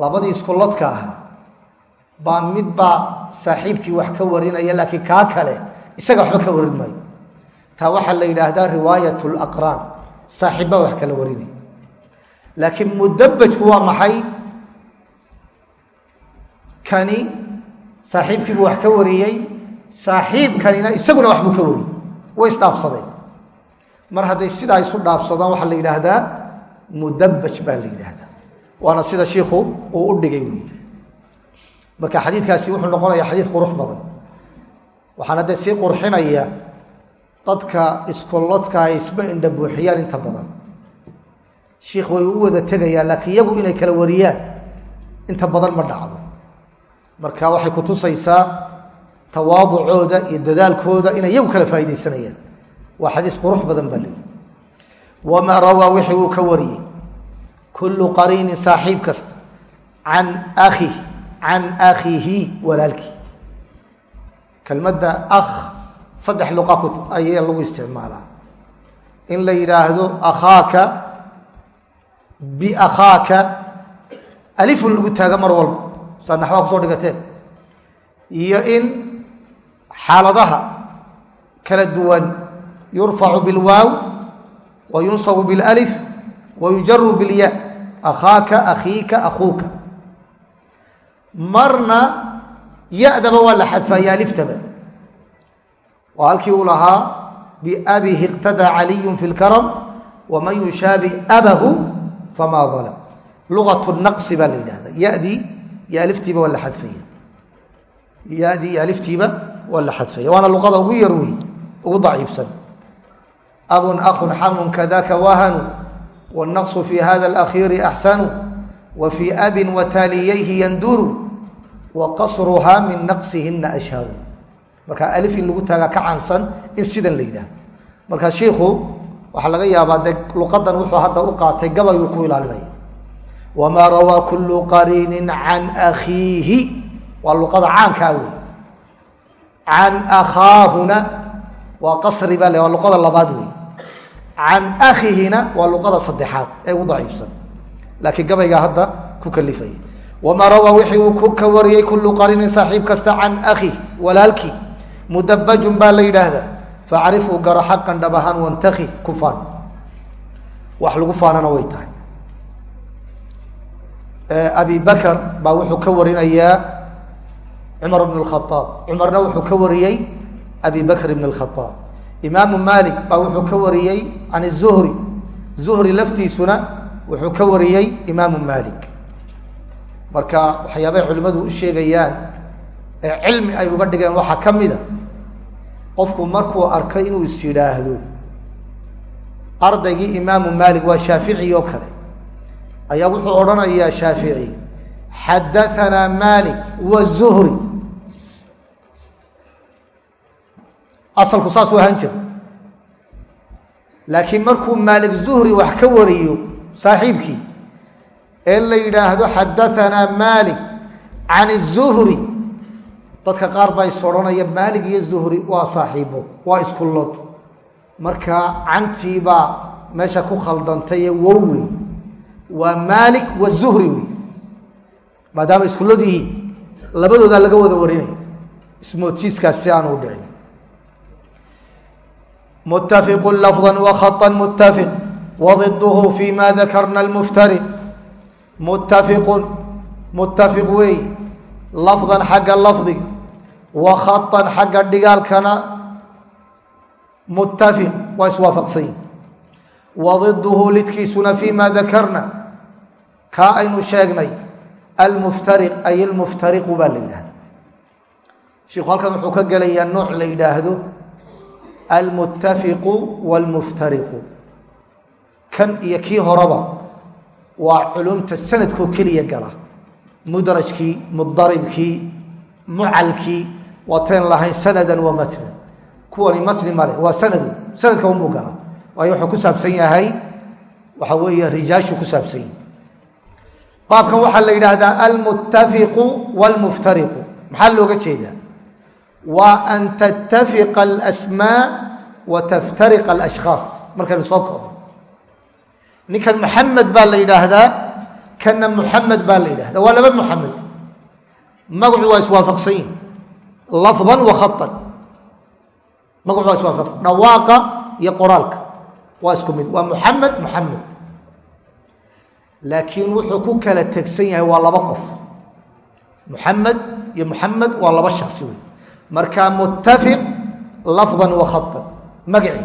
Speaker 1: Labadii iskullodka ahaa baa mid baa saaxiibkii wax ka warinaya laakiin kaa kale isaga waxba ka warin maayo. Taa waxaa la yidhaahdaa riwaayat laqraan saaxiib baa wax kala warinaya laakiin mudabajku waa maxay kani saaxiibkiibuu wax ka wariyey saaxiibkanina isaguna waxbuu ka wariyey way isdhaafsadeen mar hadday sidaa isu dhaafsadaan waxaa la yidhaahdaa mudabaj baa la yidhaahdaa waana sida shiikhu uu u dhigay wey marka xadiidkaasi wuxuu noqonayaa xadiid qurux badan waxaana dee sii qurxinaya dadka iskolodka ay isma indha buuxiyaan inta badan shiikh way u wada tegayaan laakiin iyagu inay kala wariyaan. Inta badan ma dhacdo. Marka waxay kutusaysaa tawaaducooda iyo dadaalkooda inay iyagu kala faaidaysanayaan waa xadiis qurux badan baa leeyi wamaa rawaa wixii uu ka wariyey kullu qariinin saaxiib kasta. Can akhi can akhihi walaalkii. Kelmadda akh saddex luqa ayaa lagu isticmaalaa. In la yidhaahdo akhaaka biakhaaka. Alifun lagu taaga mar walba. Saa naxwaa ku soo dhigateen iyo in xaaladaha kala duwan yurfacu bilwaaw wa yunsabu biاlalif wa yujaru bilya akhaaka akhiika akuuka marna ya-daba waa la xadfaya aliftaba waa halkii uu lahaa biabihi iqtadaa caliyu fi lkaram waman yushaabi abahu famaa dalam lugat naqsi baa la yidhahda yadii iyo aliftiiba waa la xadfaya yadii iyo aliftiiba waa la xadfaya waana luqada ugu yar wey ugu daciifsan abun akhun xamun kadaka wahanu wاnaqsu fi hada alakhiiri axsanu wa fii abin wataaliyayhi yanduru wa qasruhaa min naqsihina ashharu marka alif in lagu taagaa ka cansan in sidan la yidhahdo marka shiikhu waxaa laga yaabaa dee luqadan wuxuu hadda u qaatay gabayuu ku ilaalinaya wamaa rawaa kullu qariinin can akhiihi. Waa luqada caankaa wey can akhaahuna waa qasri baa le waa luqada labaad wey can akhihina waa luqada saddexaad ee ugu daciifsan. Laakiin gabaygaa hadda ku kalifaya wamaa rawaa wixii uu ka wariyey kullu qariinin saaxiib kasta can akhih walaalkii. Mudabajun baa la yidhaahdaa facrifuu garo xaqan dhab ahaan wantaki ku faan wax lagu faanana way tahay abi bakr baa wuxuu ka warinayaa cumar bn اkhaaab cumarna wuxuu ka wariyey abi bakr bn اkhaaab imaamu malik baa wuxuu ka wariyey can الzuhri zuhri laftiisuna wuxuu ka wariyey imaamu malik marka waxyaabay culimmadu u sheegayaan ee cilmi ay uga dhigeen waxaa ka mida qofku markuu arkay inuu is yidhaahdo ardaygii imaamu malik waa shaafici oo kale. Ayaa wuxuu odhanayaa shaafici xadaanaa malik wa zuhri. Asalku saasuu ahaan jira. Laakiin markuu maalik zuhri wax ka wariyo saaxiibkii ee la yidhaahdo xadaanaa malik can zuhri dadka qaar baa is odhanaya maalig iyo zuhri waa saaxiibo waa isku lod marka cantiibaa meesha ku khaldantay wow wey waa maalik wa zuhri wey maadaama isku lod yihiin labadoodaa laga wada warinaya ismoodjiiskaas si aanu dhicin. Muttafiqu lafظa wakhaطa muttafiq wadiduhu fi ma dakarna almuftariq muttafiqun muttafiq wey lafdan xagga lafdiga wa khatan xagga dhigaalkana muttafiq waa iswaafaqsan yihiin wadiduhu lidkiisuna fi ma dakarna kaa aynu sheegnay almuftariq ay almuftariqu baa la yidhahda shiku halkan wuxuu ka gelayaa nooc la yidhaahdo almuttafiqu waalmuftariqu kan iyo kii horeba waa culumta sanadkoo keliya gala mudrajkii mudaribkii mucalkii waateen lahayn sanadan wa matnan kuwani matni male waa sanadu sanadka unbuu galaa waayo wuxuu ku saabsan yahay waxa weeye rijaashu ku saabsan yahay baabkan waxaa la yidhaahdaa almuttafiqu wاlmuftariqu maxaa looga jeedaa? Waa an tattafiqa alasmaa wa taftariqa alashkhaas. Markaynu soo koobo. Ninkan maxamed baa la yidhaahdaa kanna muxamed baa la yidhahdaa waa laba muxamed magacu waa iswaafaqsan yihiin lafdan wa khatan magacu waa iswaafaqsan dhawaaqa iyo qoraalka. Waa isku mid. Waa muxamed muxamed laakiin wuxuu ku kala tegsan yahay waa laba qof. Muxamed iyo muxamed waa laba shaksi wey marka muttafiq lafdan wa khatan magaci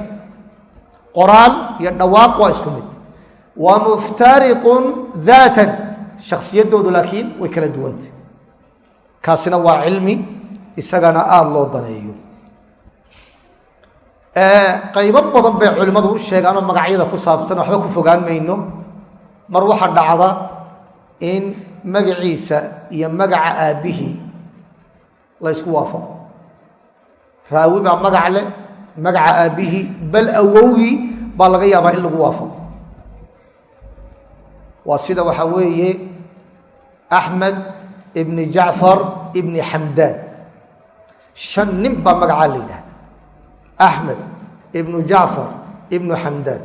Speaker 1: qoraal iyo dhawaaq waa isku mid. Wa muftariqun daatan shakhsiyadoodu laakiin way kala duwantay. Kaasina waa cilmi isagana aada loo daneeyo. Qaybo badan bay culimmadu u sheegaan oo magacyada ku saabsan waxba ku fogaan mayno. Mar waxaa dhacda in magaciisa iyo magaca aabbihii la ysku waafaqo. Raawi baa magac leh magaca aabbihii bal awowgii baa laga yaabaa in lagu waafaqo. Waa sida waxaa weeye axmed ibni jacfar ibni xamdaan shan nin baa magacaa la yidhahda axmed ibnu jacfar ibnu xamdaan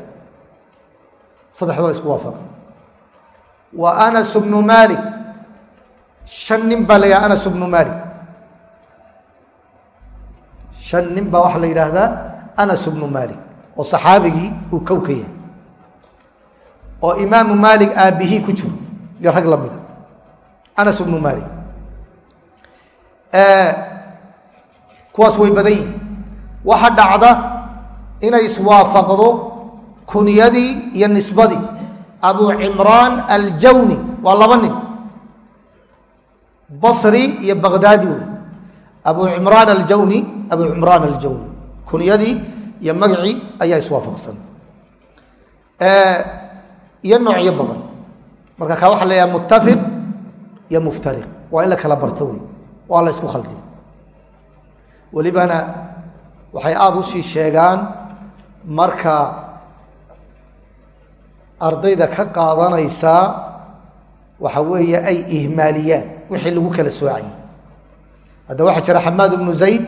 Speaker 1: saddexda waa isku waafaqa wa anas bnu malik shan nin baa la yidhahda anas bnu malik shan nin baa waxaa la yidhaahdaa anas bnu malik oo saxaabigii uu kow ka yahay oo imaamu maalik aabbihii ku jiro iyo rag lamida anas bnu malik kuwaas way badan yihiin waxa dhacda inay iswaafaqdo kunyadii iyo nisbadii. Abu cimraan aljawni waa laba nin. Basri iyo baqdaadi wey abu cimraan aljawni abu cimraan aljawni. Kunyadii iyo magacii ayaa iswaafaqsan. Iyo noocyo badan. Marka kaa waxa la yaha muttafiq iyo muftariq. Waa in la kala barto wey waa la isku khaldi welibana waxay aada u sii sheegaan marka ardayda ka qaadanaysaa waxa weeye ay ihmaaliyaan wixii lagu kala soocayay hadda waxaa jira xamaad ibnu zayd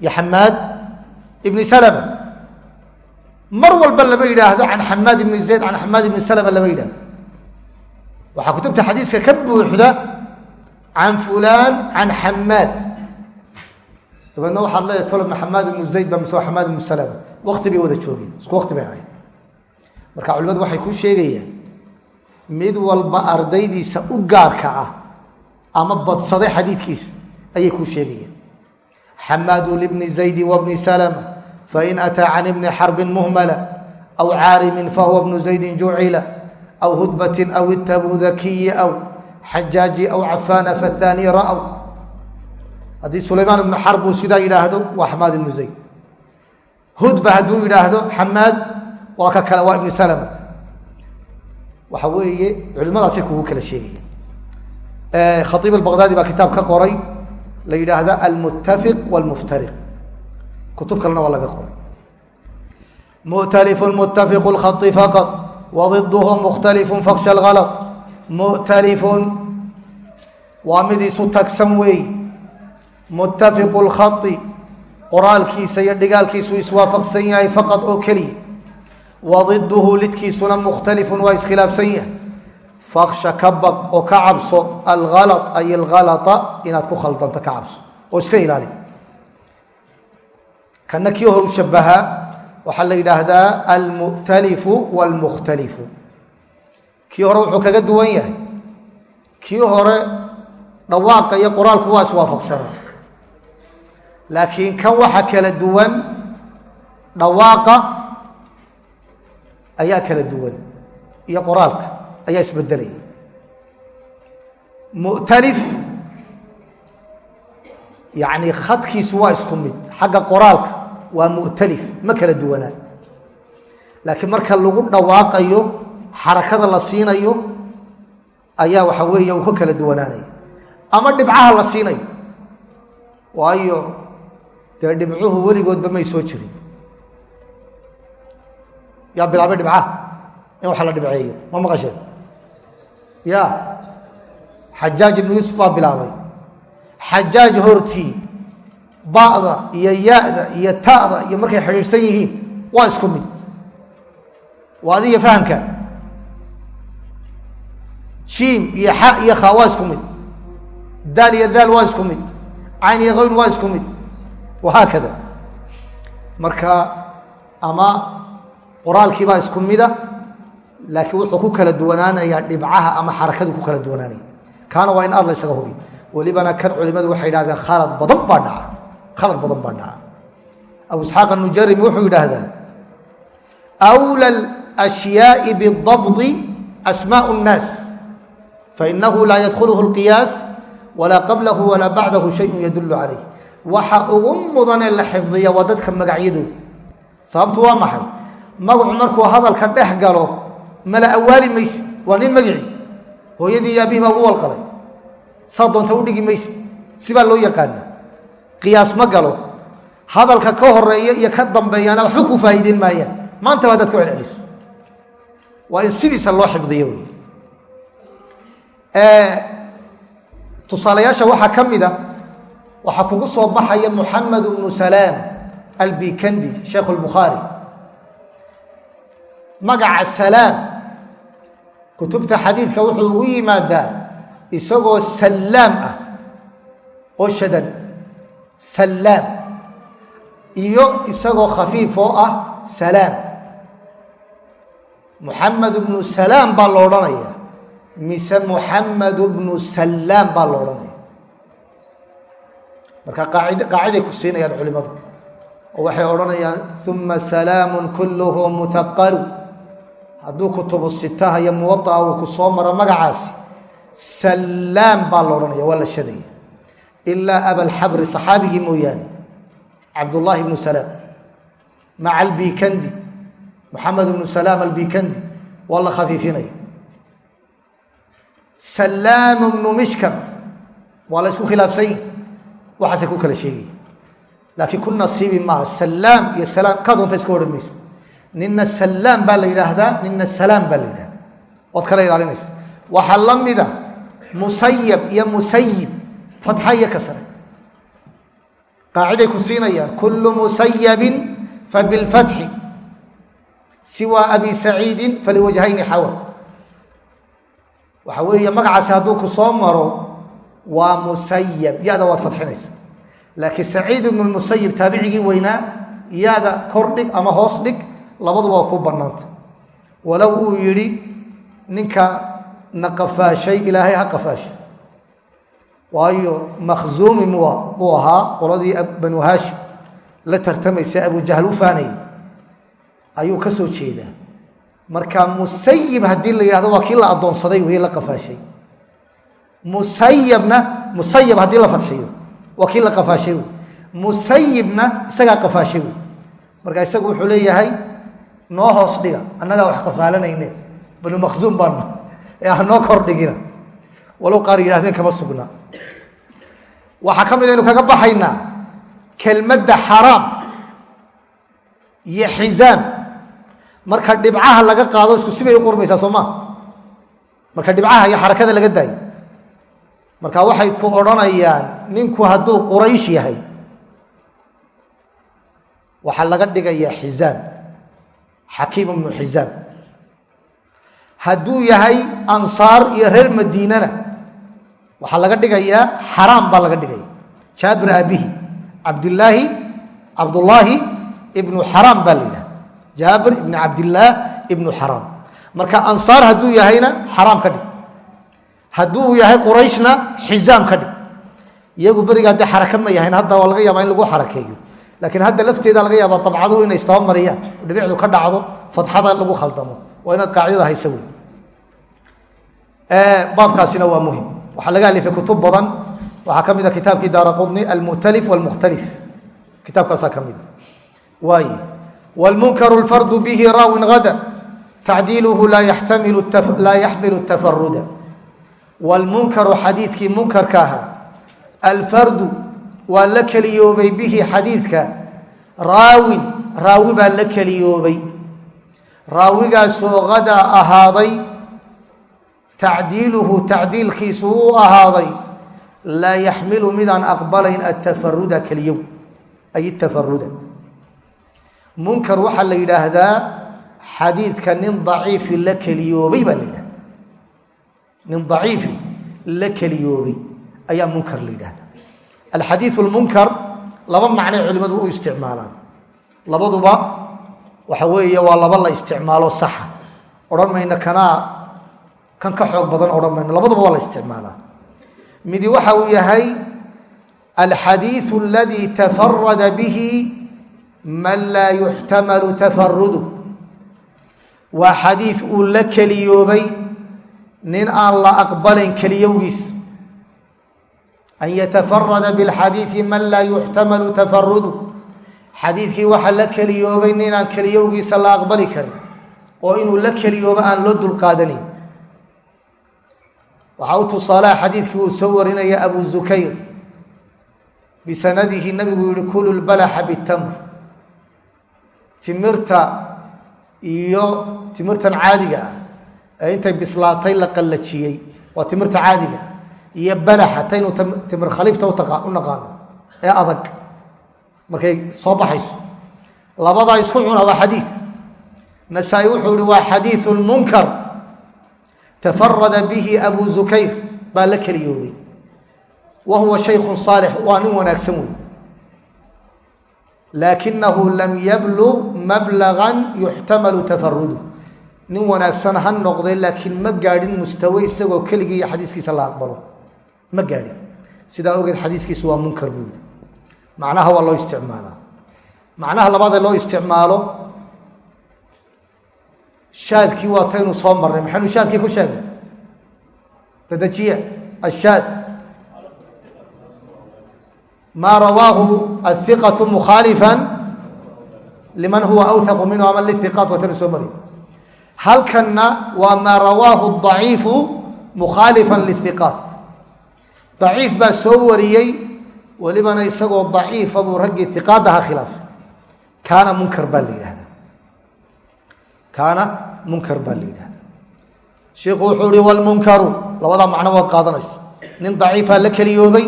Speaker 1: iyo xamaad ibni salama. Mar walba lama yidhaahdo can xamaad ibni zayd can xamaad ibni salama lama yidhahdo waxaa kutubta xadiiska ka buuxda can fulaan can xamaad dabeedna waxaad leedahay tolo maxamaad ibnu zayd ba mise xamaad ibnu salama wakti bay wada joogeen. Isku wakti bay ahayd marka culimadu waxay kuu sheegayaan mid walba ardaydiisa u gaarka ah ama badsaday xadiidkiisa ayay kuu sheegayaan xamaadu libni zaydi wabni salama fain ataa can ibni xarbin muhmala aw caarimin fahuwa bnu zaydin jucila aw hudbatin aw itabudakiyi aw xajaaji aw cafaana fathani ra'w haddii sulaymaan ibnu xarb uu sidaa yidhaahdo waa xamaad ibnu zayd. Hudba hadduu yidhaahdo xamaad waa ka kale waa ibnu salama. Waxa weeye culimadaasay kugu kala sheegayaan. Khaiib albaqdaadi baa kitaab ka qoray la yidhaahda almuttafiq wاlmuftariq kutub kalena waa laga qoray. Mu'talifu muttafiqu lkhai faqad wadiduhu mukhtalifu faksha algalط mu'talifun waa mid isu tagsan weey muttafiqu lkhai qoraalkiisa iyo dhigaalkiisu iswaafaqsan yahay faqad oo keliya. Wadiduhu lidkiisuna mukhtalifun waa iskhilaafsan yahay. Faksha ka baq oo ka cabso alala ay alhalaa inaad ku khaldanto ka cabso oo iska ilaali. Kana kii horu shabahaa waxaa la yidhaahdaa almu'talifu wاlmukhtalifu kii hore wuxuu kaga duwan yahay. Kii hore dhawaaqa iyo qoraalku waa iswaafaqsana laakiin kan waxa kala duwan dhawaaqa ayaa kala duwan iyo qoraalka ayaa isbedelaya mu'talif yacni khadkiisu waa isku mid xagga qoraalka waa mu'talif ma kala duwanaa laakiin marka lagu dhawaaqayo xarakada la siinayo ayaa waxa weeye uu ka kala duwanaanaya. Ama dhibcaha la siinayo waayo dee dhibcuhu weligoodba may soo jirin yaa bilaabay dhibcaha in wax la dhibceeyo ma maqasheen ya. Xajaaj ibnu yuusuf baa bilaabay xajaaj hortii ba'da iyo ya-da iyo ta'da iyo markay xidhiidhsan yihiin waa isku mid waa adiga fahamka jiim iyo xa iyo khaa waa isku mid daal iyo daal waa isku mid cayn iyo qayn waa isku mid wahaakada marka ama qoraalkiibaa isku mida laakiin wuxuu ku kala duwanaanayaa dhibcaha ama xarakadu ku kala duwanaanaya. Kaana waa in aad la ysaga hubi. Welibana kan culimadu waxay yidhahdeen khalad badan baa dhaca. Khalad badan baa dhaca. Abu isxaaq anujarimi wuxuu yidhaahdaa awla alashyaai bidabdi asmaau nnaas fainahu laa yadkhuluhu alqiyaas walaa qablahu walaa bacdahu shayun yadullu calayh waxa ugu mudanee la xifdiya waa dadka magacyadooda sababtu waa maxay? Magacu markuu hadalka dhex galo mala awaali maysid waa nin magicii hooyadii iyo baa ugu walqalay. Saa doonta udhigi maysid sibaa loo yaqaana qiyaas ma galo hadalka ka horreeya iyo ka dambeeyana waxba kuu faa'iideyn maayaan. Maanta baa dad ku celceliso. Waa in sidiisa loo xifdiyo wey tusaalayaasha waxaa ka mid a waxaa kugu soo baxaya muxamed bnu salaam albikandi sheekhu lbukhaari magaca salaam kutubta xadiidka wuxuu ugu yimaadaa isagoo sallaam ah oo shadan. Sallaam iyo isagoo khafiif oo ah salaam muxamed bnu salaam baa lo odhanaya mise muxamed bnu sallaam baa lo odhanaya marka qaacid qaaciday ku siinayaan culimadu. Oo waxay odhanayaan uma salaamu kulluhu muhaqalu hadduu kutubu sitaha iyo muwadaa uu ku soo maro magacaasi sallaam baa la odhanaya waa la shadaya ilaa abalxabri saxaabigii mooyaane cabdullaahi ibnu salaam maca albikandi moxamed ibnu salaam albikandi waa la khafiifinaya. Salaam ibnu mishkam waa la isku khilaafsan yihi waxaase ku kala sheegaya laakiin ku nasiibi maaha salaam iyo salaam ka doonta iska odhan maysa nina salaam baa la yidhaahdaa nina salaam baa la yidhahdaa waad kala ilaalinaysa waxaa la mida musayab iyo musayib fatxa iyo kasre qaaciday ku siinayaan kullu musayabin fabilfatxi siwa abi saciidin faliwajhayni xawa. Waxa weeye magacaasi hadduu ku soo maro waa musayab ya-da waad fadxinaysa laakiin saciid ibnu musayib taabicigii weynaa ya-da kor dhig ama hoos dhig labaduba waa ku bannaanta walow uu yidhi ninka na qafaashay ilaahay ha qafaasho. Waayo makhzuumi buu ahaa qoladii banu haashim. La tartamaysay abujahl u faanayay. Ayuu ka soo jeedaa. Marka musayib haddii la yidhahdo waa kii la addoonsaday wey la qafaashay musayabna musayab haddii la fadxiyo waa kii la qafaashay wey musayibna isagaa qafaashay wey marka isagu wuxuu leeyahay noo hoos dhiga annagaa wax qafaalanayne banu makhzuum baana ee ah noo kor dhigina walow qaar yidhahdeen kama sugnaa waxaa ka mid aynu kaga baxaynaa kelmadda xaraam iyo xizaam marka dhibcaha laga qaado isku sibay u qormaysaa soo maa marka dhibcaha iyo xarakada laga daayo marka waxay ku odhanayaan ninku hadduu quraysh yahay waxaa laga dhigayaa xizaam xakiim ibnu xizaam hadduu yahay ansaar iyo reer madiinana waxaa laga dhigayaa xaraam baa laga dhigaya. Jaabir aabihi cabdilaahi cabdullaahi ibnu xaraam baa la yidhaha jaabir ibni cabdillaah ibnu xaraam. Marka ansaar hadduu yahayna xaraam ka dhig hadduu yahay qurayshna xizaam ka dhig. Iyagu berigaa dee xaraka ma yahayn hadda waa laga yaabaa in lagu xarakeeyo. Laakiin hadda lafteeda laga yaabaa dabcaduhu inay istabamariyaan dhibicdu ka dhacdo fadxada lagu khaldamo. Waa inaad qaacidada haysa wey. Baabkaasina waa muhiim waxaa laga alifay kutub badan. Waxaa ka mid a kitaabkii daara almu'talif walmukhtalif. Kitaabkaasaa ka mida waay wlmunkaru lfardu bihi raawin hada tacdiiluhu laa yaxmilu tafaruda wlmunkaru xadiidkii munkarka ahaa alfardu waa la keliyoobay bihi xadiidka raawin raawi baa la keliyoobay raawigaasoo hadaa ahaaday tacdiiluhu tacdiilkiisu u ahaaday laa yaxmilu midaan aqbalayn atafaruda keliyow ay tafaruda munkar waxaa la yidhaahdaa xadiidka nin daciifi la keliyoobay baa la nin daciifi la keliyoobay ayaa munkar la yidhahdaa alxadiiu lmunkar laba macnay culimmadu u isticmaalaan. Labaduba waxa weeye waa laba la isticmaalo saxa. Odhan mayno kanaa kan ka xoog badan odhan mayno labaduba waa la isticmaalaa. Midi waxa uu yahay alxadiiu aladii tafarada bihi man laa yuxtamalu tafarudu waa xadiid uu la keliyoobay nin aan la aqbalayn keliyowgiisa an yatafarada bilxadiidi man laa yuxtamalu tafarudu xadiidkii waxaa la keliyoobay ninaan keliyowgiisa la aqbali karin oo inuu la keliyoobo aan loo dulqaadanin waxaa u tusaalaha xadiidkii uu soo warinaya abu zukayr bisanadihi nabigu yihi kulu lbalaxa bitamr. Timirta iyo timirtan caadiga ah ee intay bislaatay la qallajiyey waa timirta caadiga iyo balaxa taynu timir khaliifta u naqaano ee adag. Markay soo baxayso. Labadaa isku cuna waa xadiid. Nasaa-i wuxuu ihi waa xadiiu munkar. Tafarada bihi abu zukayr baa la keliyoobay. Wa huwa shaykun saalix waa nin wanaagsan wey laakinahu lam yablug mablagan yuxtamalu tafarudu nin wanaagsan ha noqday laakiin ma gaadhin mustawe isagoo keligii xadiiskiisa la aqbalo. Ma gaadhin. Sidaa ogeed xadiiskiisu waa munkar buudi macnaha waa loo isticmaalaa. Macnaha labaadee loo isticmaalo shaadkii waa taynu soo marnay. Maxaynu shaadkii ku sheegnay? Tadajiya ashaad. Maa rawaahu ahiqatu mukhaalifa liman huwa awhaqu minhu ama lihiqaat waa taynu soo maray halkanna waa maa rawaahu daciifu mukhaalifa lihiqaat daciif baa soo wariyey welibana isagoo daciifa buu raggii hiqaadaha khilaafay kaana munkar baa la yidhahdaa kaana munkar baa la yidhahdaa shiikhu wuxuu ihi walmunkaru labadaa macno waad qaadanaysa. Nin daciifaa la keliyoobay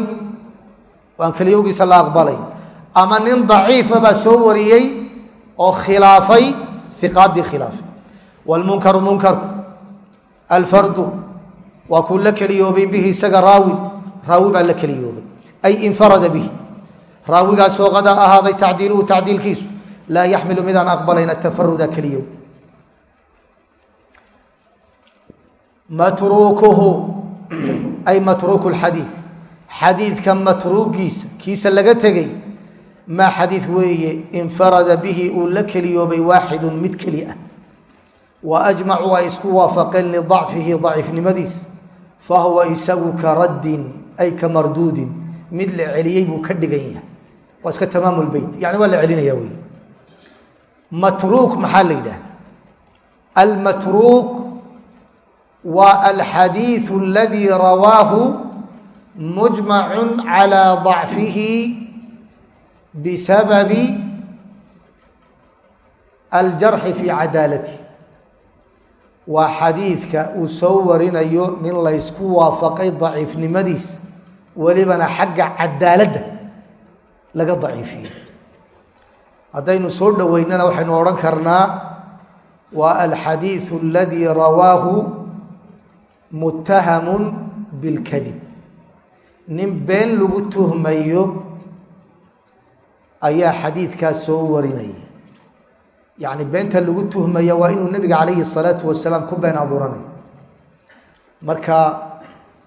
Speaker 1: aan keliyowgiisa la aqbalay. Ama nin daciifa baa soo wariyey oo khilaafay hiqaaddii khilaafay walmunkaru munkarku alfardu waa kuu la keliyoobay bihi isaga raawi raawi baa la keliyoobay ay infarada bihi raawigaasoo qadaa ahaaday tacdiiluhu tacdiilkiisu laa yaxmilu midaan aqbalayn atafaruda keliyow matruukuhu ay matruuku lxadiid xadiidka matruugiisa kiisa laga tegey maa xadiid weeye infarada bihi uu la keliyoobay waaxidun mid keli ah waajmacuu ay isku waafaqeen lidacfihi daciifnimadiis fa huwa isagu ka raddin ay ka marduudin. Mid la celiyey buu ka dhigan yahay. Waa iska tamaamul beyt yani waa la celinaya wey matruuk maxaa la yidhaahda almatruuk waa alxadiiu aladii rawaahu mujmacun calaa dacfihi bisababi aljarxi fii cadaalati waa xadiidka uu soo warinayo nin laysku waafaqay daciifnimadiis welibana xagga cadaaladda laga daciifiyey. Haddaynu soo dhoweynana waxaynu odhan karnaa waa alxadiiثu aladii rawaahu muttahamun bilkadib. Nin been lagu tuhmayo ayaa xadiidkaas soo warinaya yacni beenta lagu tuhmaya waa inuu nebiga calayhi salaatu wasalaam ku been abuuranayo marka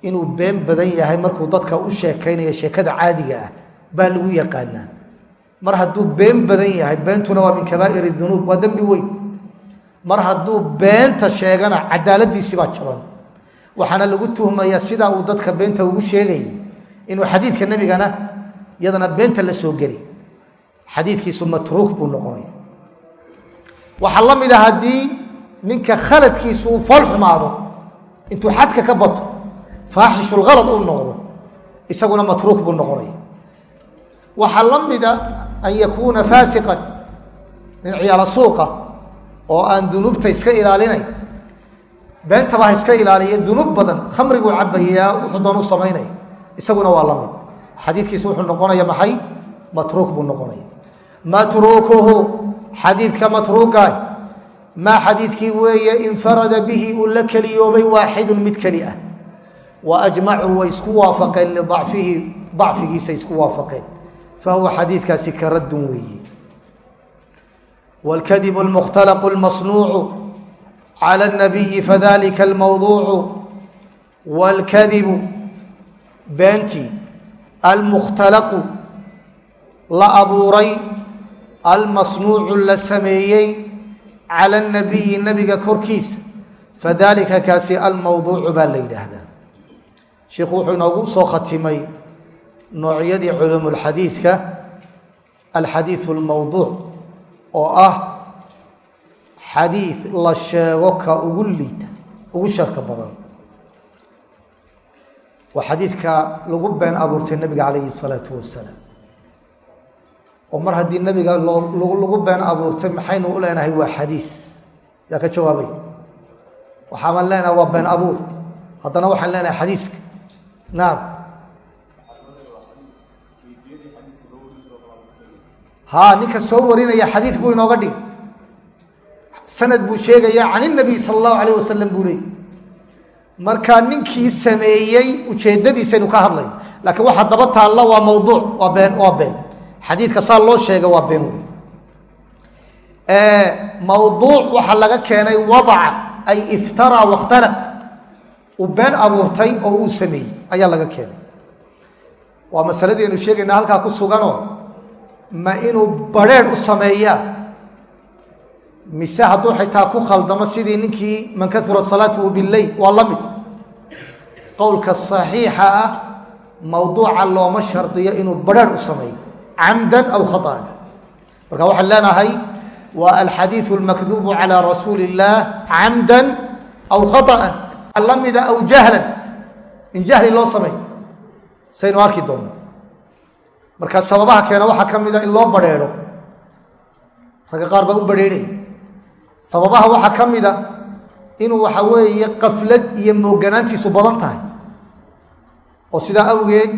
Speaker 1: inuu been badan yahay markuu dadka u sheekaynayo sheekada caadiga ah baa lagu yaqaanaa. Mar hadduu been badan yahay beentuna waa min kabaa'ir dunuub waa dembi weyn. Mar hadduu beenta sheegana cadaaladiisii baa jaban. Waxaana lagu tuhmayaa sidaa uu dadka beenta ugu sheegay inuu xadiidka nebigana iyadana beenta la soo geli. Xadiidkiisu matruuk buu noqonaya waxaa la mid a haddii ninka khaladkiisu uu fool xumaado intuu xadka ka bato faaxishulhalad uu noqdo isaguna matruuk buu noqonaya. Waxaa la mida an yakuuna faasiqan nin ciyaalo suuqa oo aan dunuubta iska ilaalinayn beentaba iska ilaaliya dunuub badan khamriguu cabayaa wuxuu doon u samaynaya isaguna waa la mid. Xadiidkiisu wuxuu noqonaya maxay? Matruuk buu noqonaya. Matruukuhu xadiidka matruugaah maa xadiidkii weeye infarada bihi uu la keliyoobay waaxidun mid keli ah wa ajmacuu way isku waafaqeen lidacfihi dacfigiisa isku waafaqeen fa huwa xadiidkaasi ka raddun weeye wاlkadibu اlmukhtalaqu اlmasnuucu calى الnabiyi fadalika اlmawduucu wاlkadibu beentii almukhtalaqu la abuuray almasnuucu la sameeyey cala الnabiyi nabiga korkiisa fadalika kaasi almawduucu baa la yidhaahdaa. Sheikhu wuxuu inoogu soo khatimay noocyadii culumulxadiidka alxadiidu almawduuc oo ah xadiid la sheego ka ugu liita ugu sharka badan. Waa xadiidka lagu been abuurtay nabiga calayhi salaatu wasalaam oo mar haddii nabiga lagu been abuurtay maxaynu u leenahay waa xadiis. Yaa ka jawaabay? Waxaaban leenahay waa been abuur. Haddana waxaan leenahay xadiiska. Nacam haa ninka soo warinaya xadiid buu inooga dhig. Sanad buu sheegaya can inabiy sala allahu alayh wasalam buu leey marka ninkii sameeyey ujeeddadiisaynu ka hadlay. Laakiin waxa daba taalla waa mawduuc waa been waa been xadiidka saa loo sheega waa been wey mawduuc waxaa laga keenay wadaca ay iftaraa wakhtalaq uu been abuurtay oo uu sameeyey ayaa laga keenay. Waa masaladii aynu sheegayna halkaa ku suganoo ma inuu barheer u sameeyaa? Mise hadduu xitaa ku khaldamo sidii ninkii man kaurat salaatuhu bileyl waa la mid. Qowlka saxiixa ah mawduuca looma shardiyo inuu barheer u sameeyo camdan aw khaطan marka waxaan leenahay waa alxadiiثu اlmakdubu calى rasuuli الlah camda aw khaطأa la mida aw jahlan in jahli loo sameey saynu arki doona marka sababaha keena waxaa ka mida in loo barheero ragga qaar baa u barheerhay sababaha waxaa ka mida inuu waxa weeye qaflad iyo mooganaantiisu badan tahay oo sidaa awgeed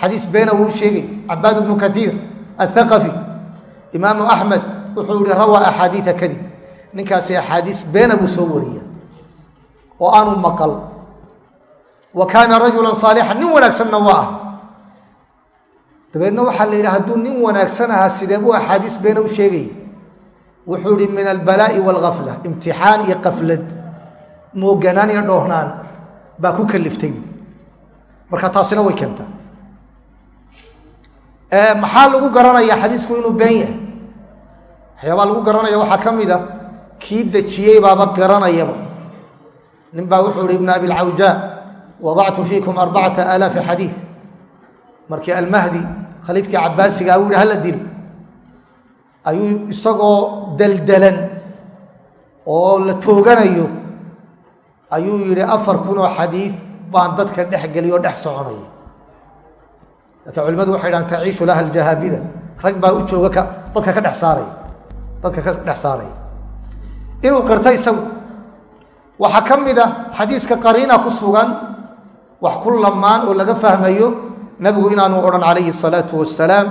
Speaker 1: xadiis beena wuu sheegay cabaad bnu kaiir athaqafi imaamu axmed wuxuu yihi rawaa axaadiia kadib ninkaasi axaadiis beena buu soo wariya oo aanu maqal wa kaana rajula saalixan nin wanaagsanna waa ah dabeedna waxaa la yidhi hadduu nin wanaagsan ahaa sidee buu axaadiis beena u sheegaya wuxuu ihi min albalaa'i waalgafla imtixaan iyo qaflad mooganaan iyo dhoohnaan baa ku kaliftay marka taasina way keentaa maxaa lagu garanaya xadiisku inuu been yahay? Waxyaabaa lagu garanaya waxaa ka mid a kii dejiyey baaba garanayaba nin baa wuxuu ihi ibn abilcawjaa wadactu fiikum arbacata aalaafi xadiid markii almahdi khaliifkii cabaasiga u yihi hala dilo ayuu isagoo daldalan oo la tooganayo ayuu yidhi afar kun oo xadiid baan dadka dhex geliy oo dhex soconaya laakiin culimadu waxay dhahan taciishu laha aljahaabida. Rag baa u jooga ka dadka ka dhex saaraya dadka ka dhex saaraya inuu qirto isagu waxaa ka mid a xadiiska qariina ku sugan wax ku lamaan oo laga fahmayo nabigu inaanu odhan calayhi salaatu wasalaam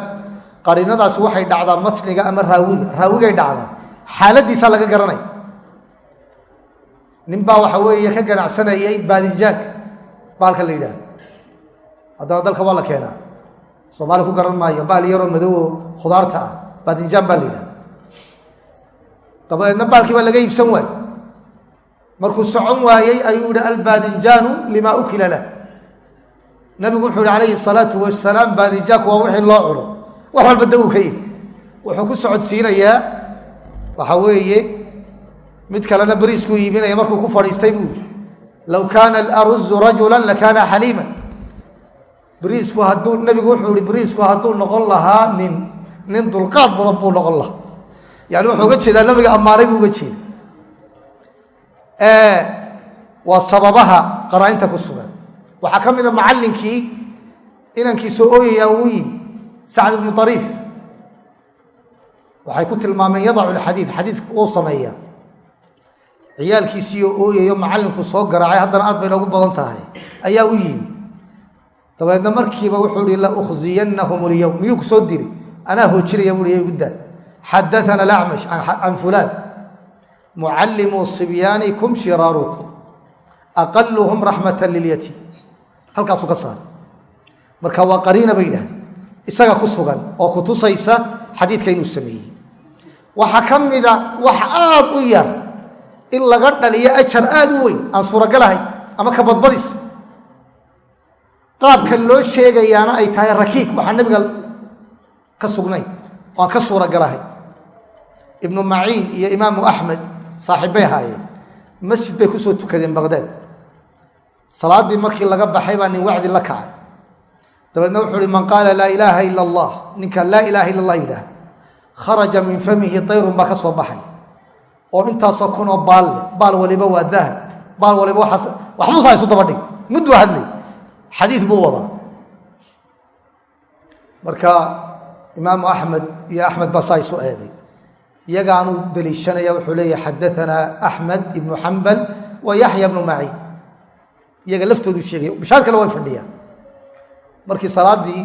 Speaker 1: qariinadaasi waxay dhacdaa matniga ama raawiga. Raawigay dhacdaa. Xaaladiisaa laga garanaya nin baa waxa weeye ka ganacsanayay baadinjaanka baalka la yidhaahdo. Haddana dalka waa la keenaa soomaali ku garan maayo baal yaroo madowoo khudaarta ah baadinjaan baa la yidhahda dabadeedna baalkii baa laga iibsan waayey. Markuu socon waayey ayuu yihi albaadinjaanu limaa ukila lah. Nabigu wuxuu yihi calayhi salaatu wasalaam baadinjaanku waa wixii loo cuno. Wax walba dawuu ka yihi wuxuu ku socodsiinayaa waxa weeye mid kalena beriiskuu iibinaya markuu ku fadhiistay buu low kaana alaruzu rajula lakaana xaliima beriisku hadduu nabigu wuxuu yihi beriisku hadduu noqon lahaa nin nin dulqaad badan buu noqon lahaa. Yani wuxuu uga jeedaa nabiga ammaanay uga jeeda waa sababaha qaraa-inta ku sugan. Waxaa ka mida macallinkii inankiisoo ooyayaa uu yimi sacd ibnu ariif waxay ku tilmaameen yadacu lxadiid xadiidka uu sameeya ciyaalkiisiiyo ooyayo macallinku soo garaacay haddana aad bay noogu badan tahay. Ayaa u yimi dabeedna markiiba wuxuu ihi la ukhziyanahum lyowm miyuu ku soo diri? Anaa hoojinaya bui igu daa xadaana alacmash can fulaan. Mucallimuu sibyaanikum shiraarukum aqaluhum raxmata lilyatiim halkaasuu ka saaray. Marka waa qariina bay yidhahdeen. Isaga ku sugan oo ku tusaysa xadiidka inuu sameeyey. Waxaa ka mida wax aad u yar in laga dhaliyo ajar aad u weyn aan suuragalahay ama ka badbadis qaabkan loo sheegayaana ay tahay rakiik. Waxaa nebiga ka sugnayn oo aan ka suuragalahay ibnu maciin iyo imaamu axmed saaxiibbay ahaayeen. Masjid bay ku soo tukadeen baqdaad salaaddii markii laga baxay baa nin wacdi la kacay. Dabeedna wuxuu uhi man qaala laa ilaaha ila allah ninka laa ilaaha illa allah yidhaah kharaja min famihi dayrun baa ka soo baxay. Oo intaasoo kunoo baal leh baal waliba waa dahab baal waliba waxbuusaa isu daba dhig mudduu hadlay xadiid buu wadaa. Marka imaamu axmed iyo axmed baa saa isu eeday. Iyagaanu deliishanaya wuxuu leeyahy xadaanaa axmed ibnu xambal wa yaxya bnu maciin iyaga laftoodu sheegaya bishaad kale way fadhiyaan markii salaaddii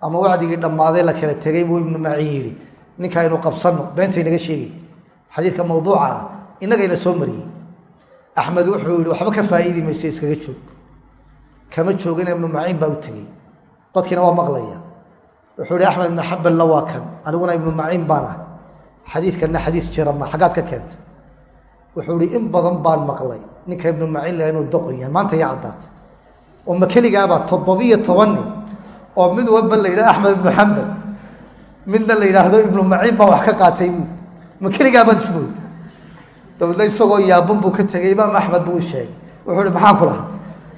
Speaker 1: ama wacdigii dhammaaday la kala tegay buu ibnu maciin yidhi ninka aynu qabsanno beentaynaga sheegay xadiidka mawduuca ah innagayna soo mariyey. Axmed wuxuu yihi waxba ka faa'iidi mayse iskaga joog kama joogina ibnu maciin baa u tegey. Dadkiina waa maqlaya. Wuxuu ihi axmed ibnu xabalna waa kan. Aniguna ibnu maciin baan ah. Xadiidkanna xadiis jira ma. Xaggaad ka keentay wuxuu ihi in badan baan maqlay. Ninka ibnu maciin laha inuu doqon yahay. Maanta yaa caddaatay oo ma keligaabaa toddobiyo toban nin oo mid walba la yidhaha axmed ibnu xambal midna la yidhaahdo ibnu maciin baa wax ka qaatay buu. Ma keligaabaad ismood dabeedna isagoo yaaban buu ka tegey imaam axmed buu u sheegay. Wuxuu ihi maxaan ku lahaa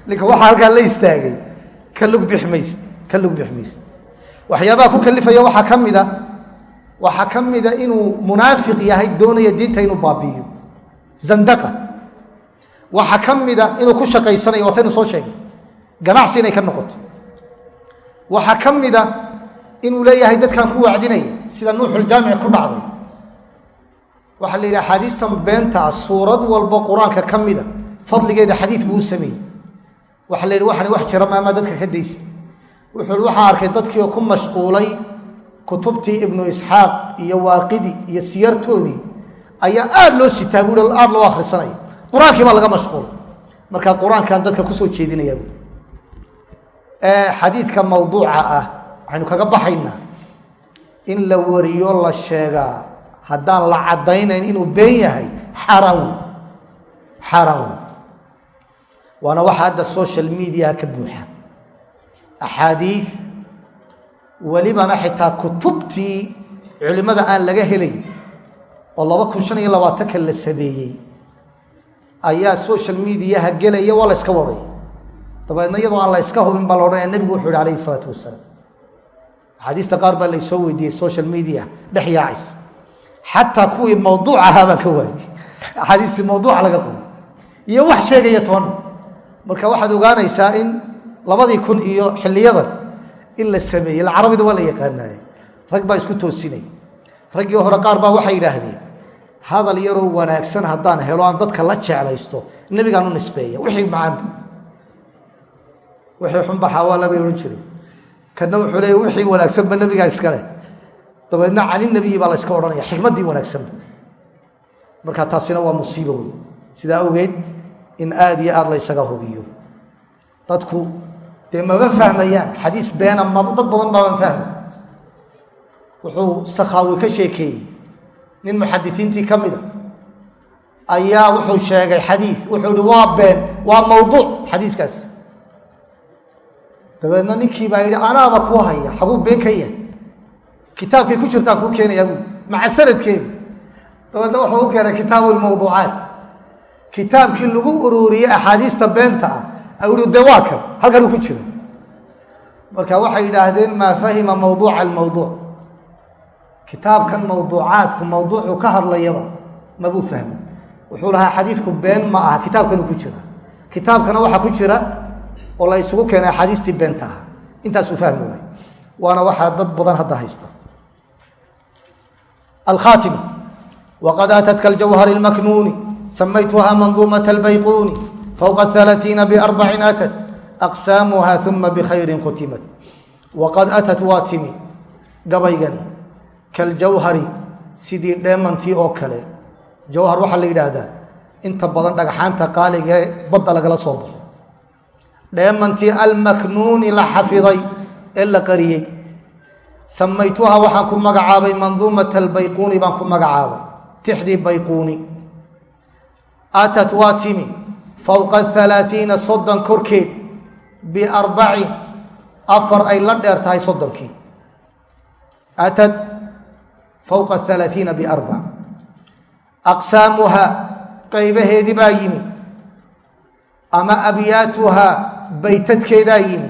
Speaker 1: ninka waxaa halkaa la istaagay ka lug bix mayst ka lug bix waxyaabaha ku kalifaya waxaa ka mida waxaa ka mida inuu munaafiq yahay doonaya diinta inuu baabi'iyo. Zandaqa. Waxaa ka mida inuu ku shaqaysanayo waataynu soo sheegay ganacsi inay ka noqoto. Waxaa ka mida inuu leeyahay dadkan ku wacdinaya sida nuuxuljaamic ku dhacday. Waxaa la yidhi axaadiistan beentaa suurad walbo qur'aanka ka mida fadligeeda xadiid buu u sameeyey waxaa la yidhi waxani wax jira maamaa dadka ka daysa wuxuu ihi waxaa arkay dadkii ku mashquulay kutubtii ibnu isxaaq iyo waaqidi iyo siyartoodii ayaa aad loo sitaa buui aad loo akhrisanaya qur'aankii baa laga mashquulay markaa qur'aankan dadka ku soo jeedinaya buui xadiidka mawduuca ah waxaynu kaga baxaynaa in la wariyo la sheegaa haddaan la caddaynayn inuu been yahay xaaraan wey xaaraan wey waana waxa hadda social mediaha ka buuxa. Axaadiid welibana xitaa kutubtii culimmada aan laga helay oo laba kun shan iyo labaatanka la sameeyey ayaa social mediaha gelaya waa la yska waday. Dabeedna iyadoo aan la yska hubin baa la odhanaya nebigu wuxu yhi alayhi isalaatu wasalaam axaadiista qaar baa laysoo weydiiyey social media dhex yaacays xataa kuwii mawduuc ahaa baan ka waayey axaadiistii mawduuca laga iyo wax sheegaya toban marka waxaad ogaanaysaa in labadii kun iyo xiliyadan in la sameeyey carabida waa la yaqaanaaye rag baa isku toosinay. Raggii hore qaar baa waxay yidhaahdeen hadal yaroo wanaagsan haddaan helo aan dadka la jeclaysto nebigaan u nisbeeya. Wixii macaan. Wixii xunbaxaa waa labay odhan jiray. Kana wuxuu leeya wixii wanaagsanba nebigaa iskale dabeedna cani nebiyi baa la yska odhanaya xikmaddii wanaagsanba marka taasina waa musiibo wey sidaa awgeed in aad iyo aad la ysaga hubiyo. Dadku dee maba fahmayaan? Xadiis beena ma dad badan baaban fahmay wuxuu sakhaawi ka sheekeeyey nin muxadisiintii ka mida ayaa wuxuu sheegay xadiid wuxuu ihi waa been waa mawduuc xadiiskaas. Dabeedna ninkii baa yidhi anaaba kuu haya xaguu been ka yahay. Kitaabkay ku jirtaan kuu keenayaa buu maca sanadkeeda dabeedna wuxuu u keenay kitaabu lmawduucaat kitaabkii lagu ururiyey axaadiista beenta ah ihi dee waa kan halkanuu ku jira marka waxay yidhaahdeen maa fahima mawduuca almawduuc? Kitaabkan mawduucaadku mawduucu ka hadlayaba mabuu fahmin. Wuxuu lahaa xadiidku been ma aha kitaabkanuu ku jira. Kitaabkana waxaa ku jira oo la isugu keenay axaadiistii beenta aha intaasuu fahmi waay waana waxaa dad badan hadda haysta. Alkhaatima waqad aatatka aljawhar اlmaknuuni samaytuha manduumaة اlbayquuni fowqa ثalaaثiina barbacin atat aqsaamuha uma bkhayri khutimat waqad atat waa timi gabaygani kaljawhari sidii dheemantii oo kale jawhar waxaa la yidhaahdaa inta badan dhagxaanta qaaliga ee badda lagala soo baxo dheemantii almaknuuni la xafiday ee la qariyey samaytuha waxaan ku magacaabay manduumata albayquuni baan ku magacaabay tixdii bayquuni atat waa timi fowqa halaaiina soddon korkeed biarbacin afar ay la dheer tahay soddonkii atat fowqa halaaiina biarbac aqsaamuha qaybaheedii baa yimi ama abyaatuhaa baytadkeedaa yimi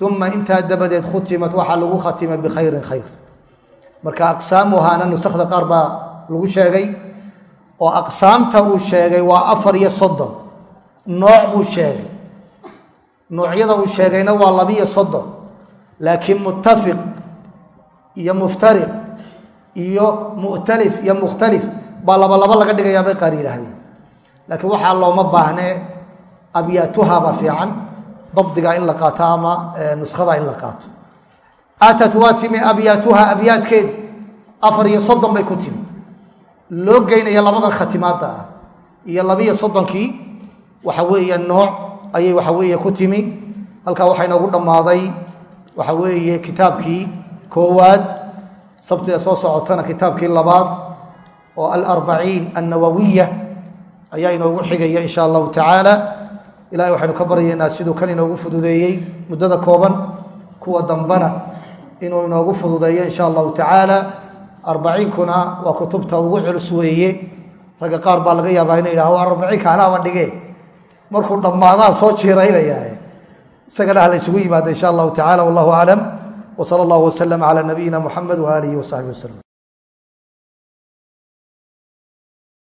Speaker 1: uma intaa dabadeed khutimat waxaa lagu khatimay bikhayrin khayr marka aqsaamuhaana nusakda qaar baa lagu sheegay oo aqsaamta uu sheegay waa afar iyo soddon. Nooc buu sheegay. Noocyada uu sheegayna waa labiyo soddon. Laakiin muttafiq iyo muftariq iyo mu'talif iyo mukhtalif baa laba laba laga dhigayaa bay qaar yidhaahdeen. Laakiin waxaa looma baahnee abyaatuha baa fiican dabdiga in la qaato ama nuskhada in la qaato. Aatat waa timi abyaatuha abyaadkeed. Afar iyo soddon bay ku timi loo geynaya labadan khatimaadda ah. Iyo labiyo soddonkii waxa weeye nooc ayay waxa weeye ku timi. Halkaa waxaa inoogu dhammaaday waxa weeye kitaabkii koowaad. Sabtida soo socotana kitaabkii labaad oo alarbaciin annawawiya ayaa inoogu xigaya insha allahu tacaala. Ilahay waxaynu ka baryaynaa siduu kan inoogu fududeeyey muddada kooban. Kuwa dambana inuu inoogu fududeeyo insha allahu tacaala arbaciinkuna waa kutubta ugu culus weeye. Ragga qaar baa laga yaabaa ina yidhaho arbaciinka anaaba dhige. Markuu dhammaadaa soo jiiraynaya isagana ha la ysugu yimaada insha allahu tacala wallahu aclam wsala allahu waslama cala nabiyina muxamed waaalihi wasaxbi waslem